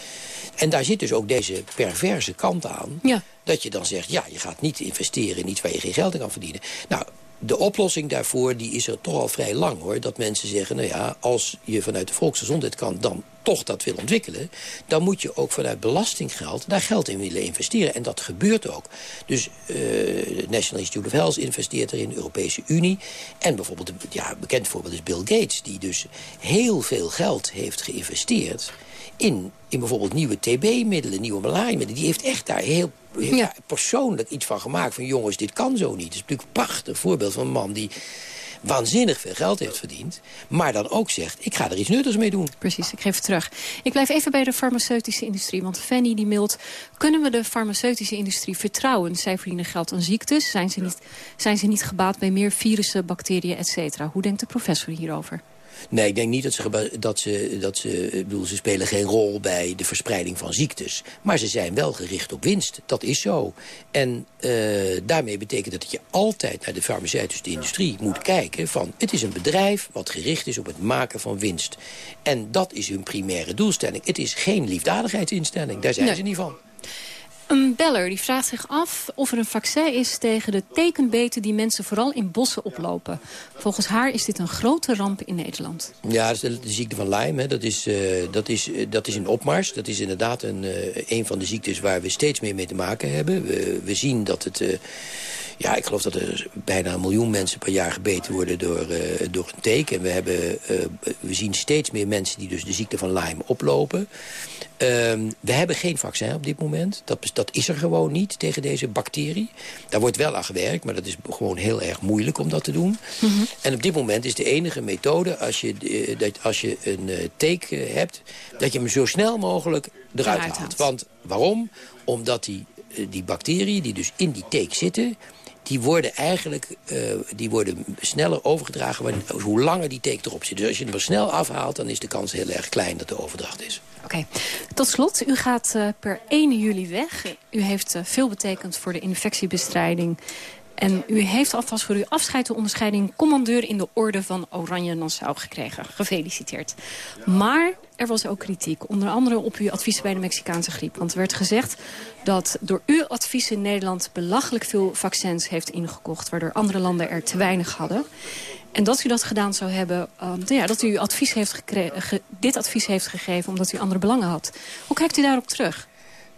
Speaker 27: En daar zit dus ook deze perverse kant aan.
Speaker 24: Ja.
Speaker 27: Dat je dan zegt, ja, je gaat niet investeren in iets waar je geen geld in kan verdienen. Nou, de oplossing daarvoor die is er toch al vrij lang hoor. Dat mensen zeggen, nou ja, als je vanuit de volksgezondheidskant dan toch dat wil ontwikkelen... dan moet je ook vanuit belastinggeld daar geld in willen investeren. En dat gebeurt ook. Dus uh, National Institute of Health investeert erin, de Europese Unie. En bijvoorbeeld, ja, bekend voorbeeld is Bill Gates... die dus heel veel geld heeft geïnvesteerd in, in bijvoorbeeld nieuwe TB-middelen, nieuwe malaria-middelen. Die heeft echt daar heel, ja. persoonlijk iets van gemaakt. Van jongens, dit kan zo niet. Het is natuurlijk een prachtig voorbeeld van een man die waanzinnig veel geld heeft verdiend... maar dan ook zegt, ik ga er iets nuttigs mee doen.
Speaker 24: Precies, ik geef het terug. Ik blijf even bij de farmaceutische industrie. Want Fanny die mailt, kunnen we de farmaceutische industrie vertrouwen? Zij verdienen geld aan ziektes. Zijn ze niet, zijn ze niet gebaat bij meer virussen, bacteriën, et cetera? Hoe denkt de professor hierover?
Speaker 27: Nee, ik denk niet dat ze, dat ze, dat ze, ik bedoel, ze spelen geen rol bij de verspreiding van ziektes. Maar ze zijn wel gericht op winst. Dat is zo. En uh, daarmee betekent dat je altijd naar de farmaceutische industrie moet kijken van... het is een bedrijf wat gericht is op het maken van winst. En dat is hun primaire doelstelling. Het is geen liefdadigheidsinstelling. Daar zijn
Speaker 24: nee.
Speaker 27: ze niet van.
Speaker 24: Een beller die vraagt zich af of er een vaccin is tegen de tekenbeten die mensen vooral in bossen oplopen. Volgens haar is dit een grote ramp in Nederland.
Speaker 27: Ja, de, ziekte van Lyme. Hè. Dat, is, uh, dat, is, uh, dat is een opmars. Dat is inderdaad een, uh, een van de ziektes waar we steeds meer mee te maken hebben. We, we zien dat het... Ja, ik geloof dat er bijna een miljoen mensen per jaar gebeten worden door, uh, door een teek. En we, hebben, uh, we zien steeds meer mensen die dus de ziekte van Lyme oplopen. Uh, we hebben geen vaccin op dit moment. Dat, dat is er gewoon niet tegen deze bacterie. Daar wordt wel aan gewerkt, maar dat is gewoon heel erg moeilijk om dat te doen. Mm -hmm. En op dit moment is de enige methode, als je, uh, dat, als je een teek hebt... dat je hem zo snel mogelijk eruit haalt. haalt. Want waarom? Omdat die, die bacteriën die dus in die teek zitten die worden eigenlijk uh, die worden sneller overgedragen wanneer, hoe langer die teek erop zit. Dus als je hem snel afhaalt, dan is de kans heel erg klein dat de overdracht is.
Speaker 24: Oké. Tot slot, u gaat uh, per 1 juli weg. U heeft uh, veel betekend voor de infectiebestrijding. En u heeft alvast voor uw afscheid de onderscheiding commandeur in de orde van Oranje Nassau gekregen. Gefeliciteerd. Maar er was ook kritiek. Onder andere op uw advies bij de Mexicaanse griep. Want er werd gezegd dat door uw advies in Nederland belachelijk veel vaccins heeft ingekocht. Waardoor andere landen er te weinig hadden. En dat u dat gedaan zou hebben, uh, ja, dat u advies heeft dit advies heeft gegeven omdat u andere belangen had. Hoe kijkt u daarop terug?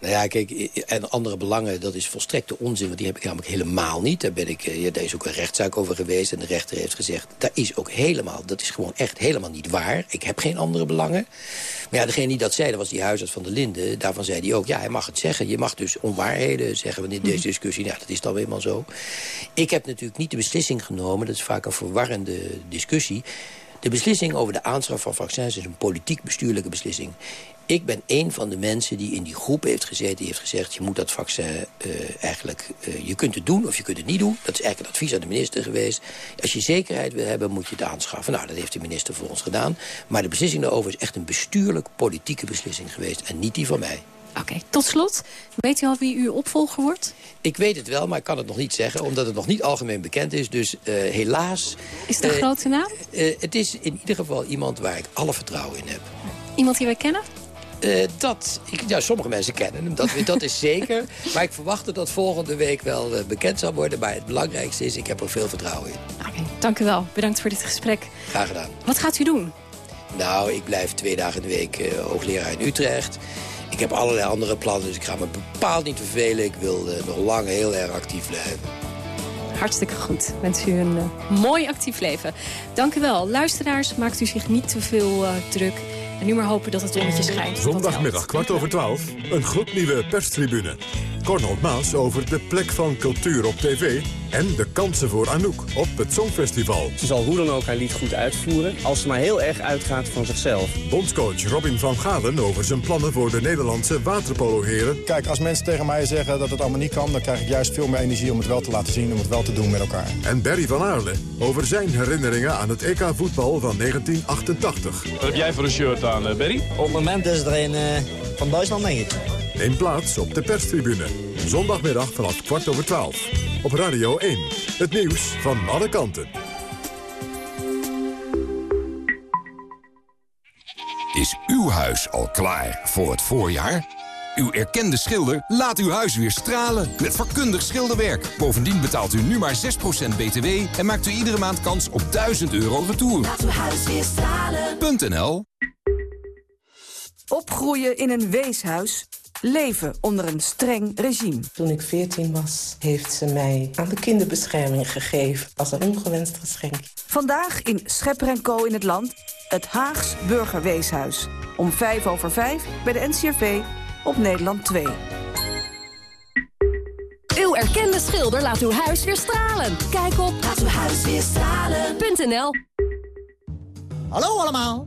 Speaker 27: Nou ja, kijk, en andere belangen, dat is volstrekte onzin. Want die heb ik namelijk helemaal niet. Daar, ben ik, ja, daar is ook een rechtszaak over geweest. En de rechter heeft gezegd, dat is ook helemaal, dat is gewoon echt helemaal niet waar. Ik heb geen andere belangen. Maar ja, degene die dat zei, dat was die huisarts van de Linde. Daarvan zei hij ook, ja, hij mag het zeggen. Je mag dus onwaarheden zeggen in deze discussie. Nou, dat is dan eenmaal zo. Ik heb natuurlijk niet de beslissing genomen. Dat is vaak een verwarrende discussie. De beslissing over de aanschaf van vaccins is een politiek-bestuurlijke beslissing. Ik ben een van de mensen die in die groep heeft gezeten... die heeft gezegd, je moet dat vaccin uh, eigenlijk... Uh, je kunt het doen of je kunt het niet doen. Dat is eigenlijk het advies aan de minister geweest. Als je zekerheid wil hebben, moet je het aanschaffen. Nou, dat heeft de minister voor ons gedaan. Maar de beslissing daarover is echt een bestuurlijk-politieke beslissing geweest... en niet die van mij.
Speaker 24: Oké, okay, tot slot. Weet u al wie uw opvolger wordt?
Speaker 27: Ik weet het wel, maar ik kan het nog niet zeggen... omdat het nog niet algemeen bekend is. Dus uh, helaas...
Speaker 24: Is het een grote naam?
Speaker 27: het is in ieder geval iemand waar ik alle vertrouwen in heb.
Speaker 24: Iemand die wij kennen?
Speaker 27: Uh, dat, ik, ja, sommige mensen kennen hem, dat, dat is zeker. [LAUGHS] Maar ik verwacht dat dat volgende week wel uh, bekend zal worden. Maar het belangrijkste is, ik heb er veel vertrouwen in.
Speaker 24: Oké, okay, dank u wel. Bedankt voor dit gesprek.
Speaker 27: Graag gedaan.
Speaker 24: Wat gaat u doen?
Speaker 27: Nou, ik blijf twee dagen in de week uh, hoogleraar in Utrecht. Ik heb allerlei andere plannen, dus ik ga me bepaald niet vervelen. Ik wil nog lang heel erg actief blijven.
Speaker 24: Hartstikke goed. Ik wens u een uh, mooi actief leven. Dank u wel. Luisteraars, maakt u zich niet te veel druk. Nu maar hopen dat het zonnetje schijnt.
Speaker 1: Zondagmiddag kwart over twaalf, een gloednieuwe perstribune. Cornel Maas over de plek van cultuur op tv... en de kansen voor Anouk op het Songfestival.
Speaker 29: Ze zal hoe dan ook haar lied goed uitvoeren... als ze maar heel erg uitgaat van zichzelf.
Speaker 1: Bondscoach Robin van Galen over zijn plannen voor de Nederlandse waterpolo-heren.
Speaker 30: Kijk, als mensen tegen mij zeggen dat het allemaal niet kan... dan krijg ik juist veel meer energie om het wel te laten zien... om het wel te doen met elkaar.
Speaker 1: En Barry van Aarle over zijn herinneringen aan het EK voetbal van 1988.
Speaker 31: Wat heb jij voor een shirt aan, Barry?
Speaker 32: Op het moment is er een uh, van Duitsland, denk ik.
Speaker 1: Neem plaats op de perstribune. Zondagmiddag vanaf kwart over twaalf. Op Radio 1. Het nieuws van alle kanten.
Speaker 33: Is uw huis al klaar voor het voorjaar?
Speaker 1: Uw erkende schilder laat uw huis weer stralen met vakkundig schilderwerk. Bovendien betaalt u nu maar 6% btw en maakt u iedere maand kans op 1000 euro retour.
Speaker 34: Laat uw huis weer stralen.
Speaker 1: .nl
Speaker 35: Opgroeien in een weeshuis. Leven onder een streng regime.
Speaker 36: Toen ik 14 was, heeft ze mij aan de kinderbescherming gegeven... als een ongewenst geschenk.
Speaker 35: Vandaag in Schepper en Co in het Land. Het Haags Burgerweeshuis. Om 5 over 5 bij de NCRV op Nederland 2.
Speaker 34: Uw erkende schilder laat uw huis weer stralen. Kijk op laatuwhuisweerstralen.nl
Speaker 37: Hallo allemaal.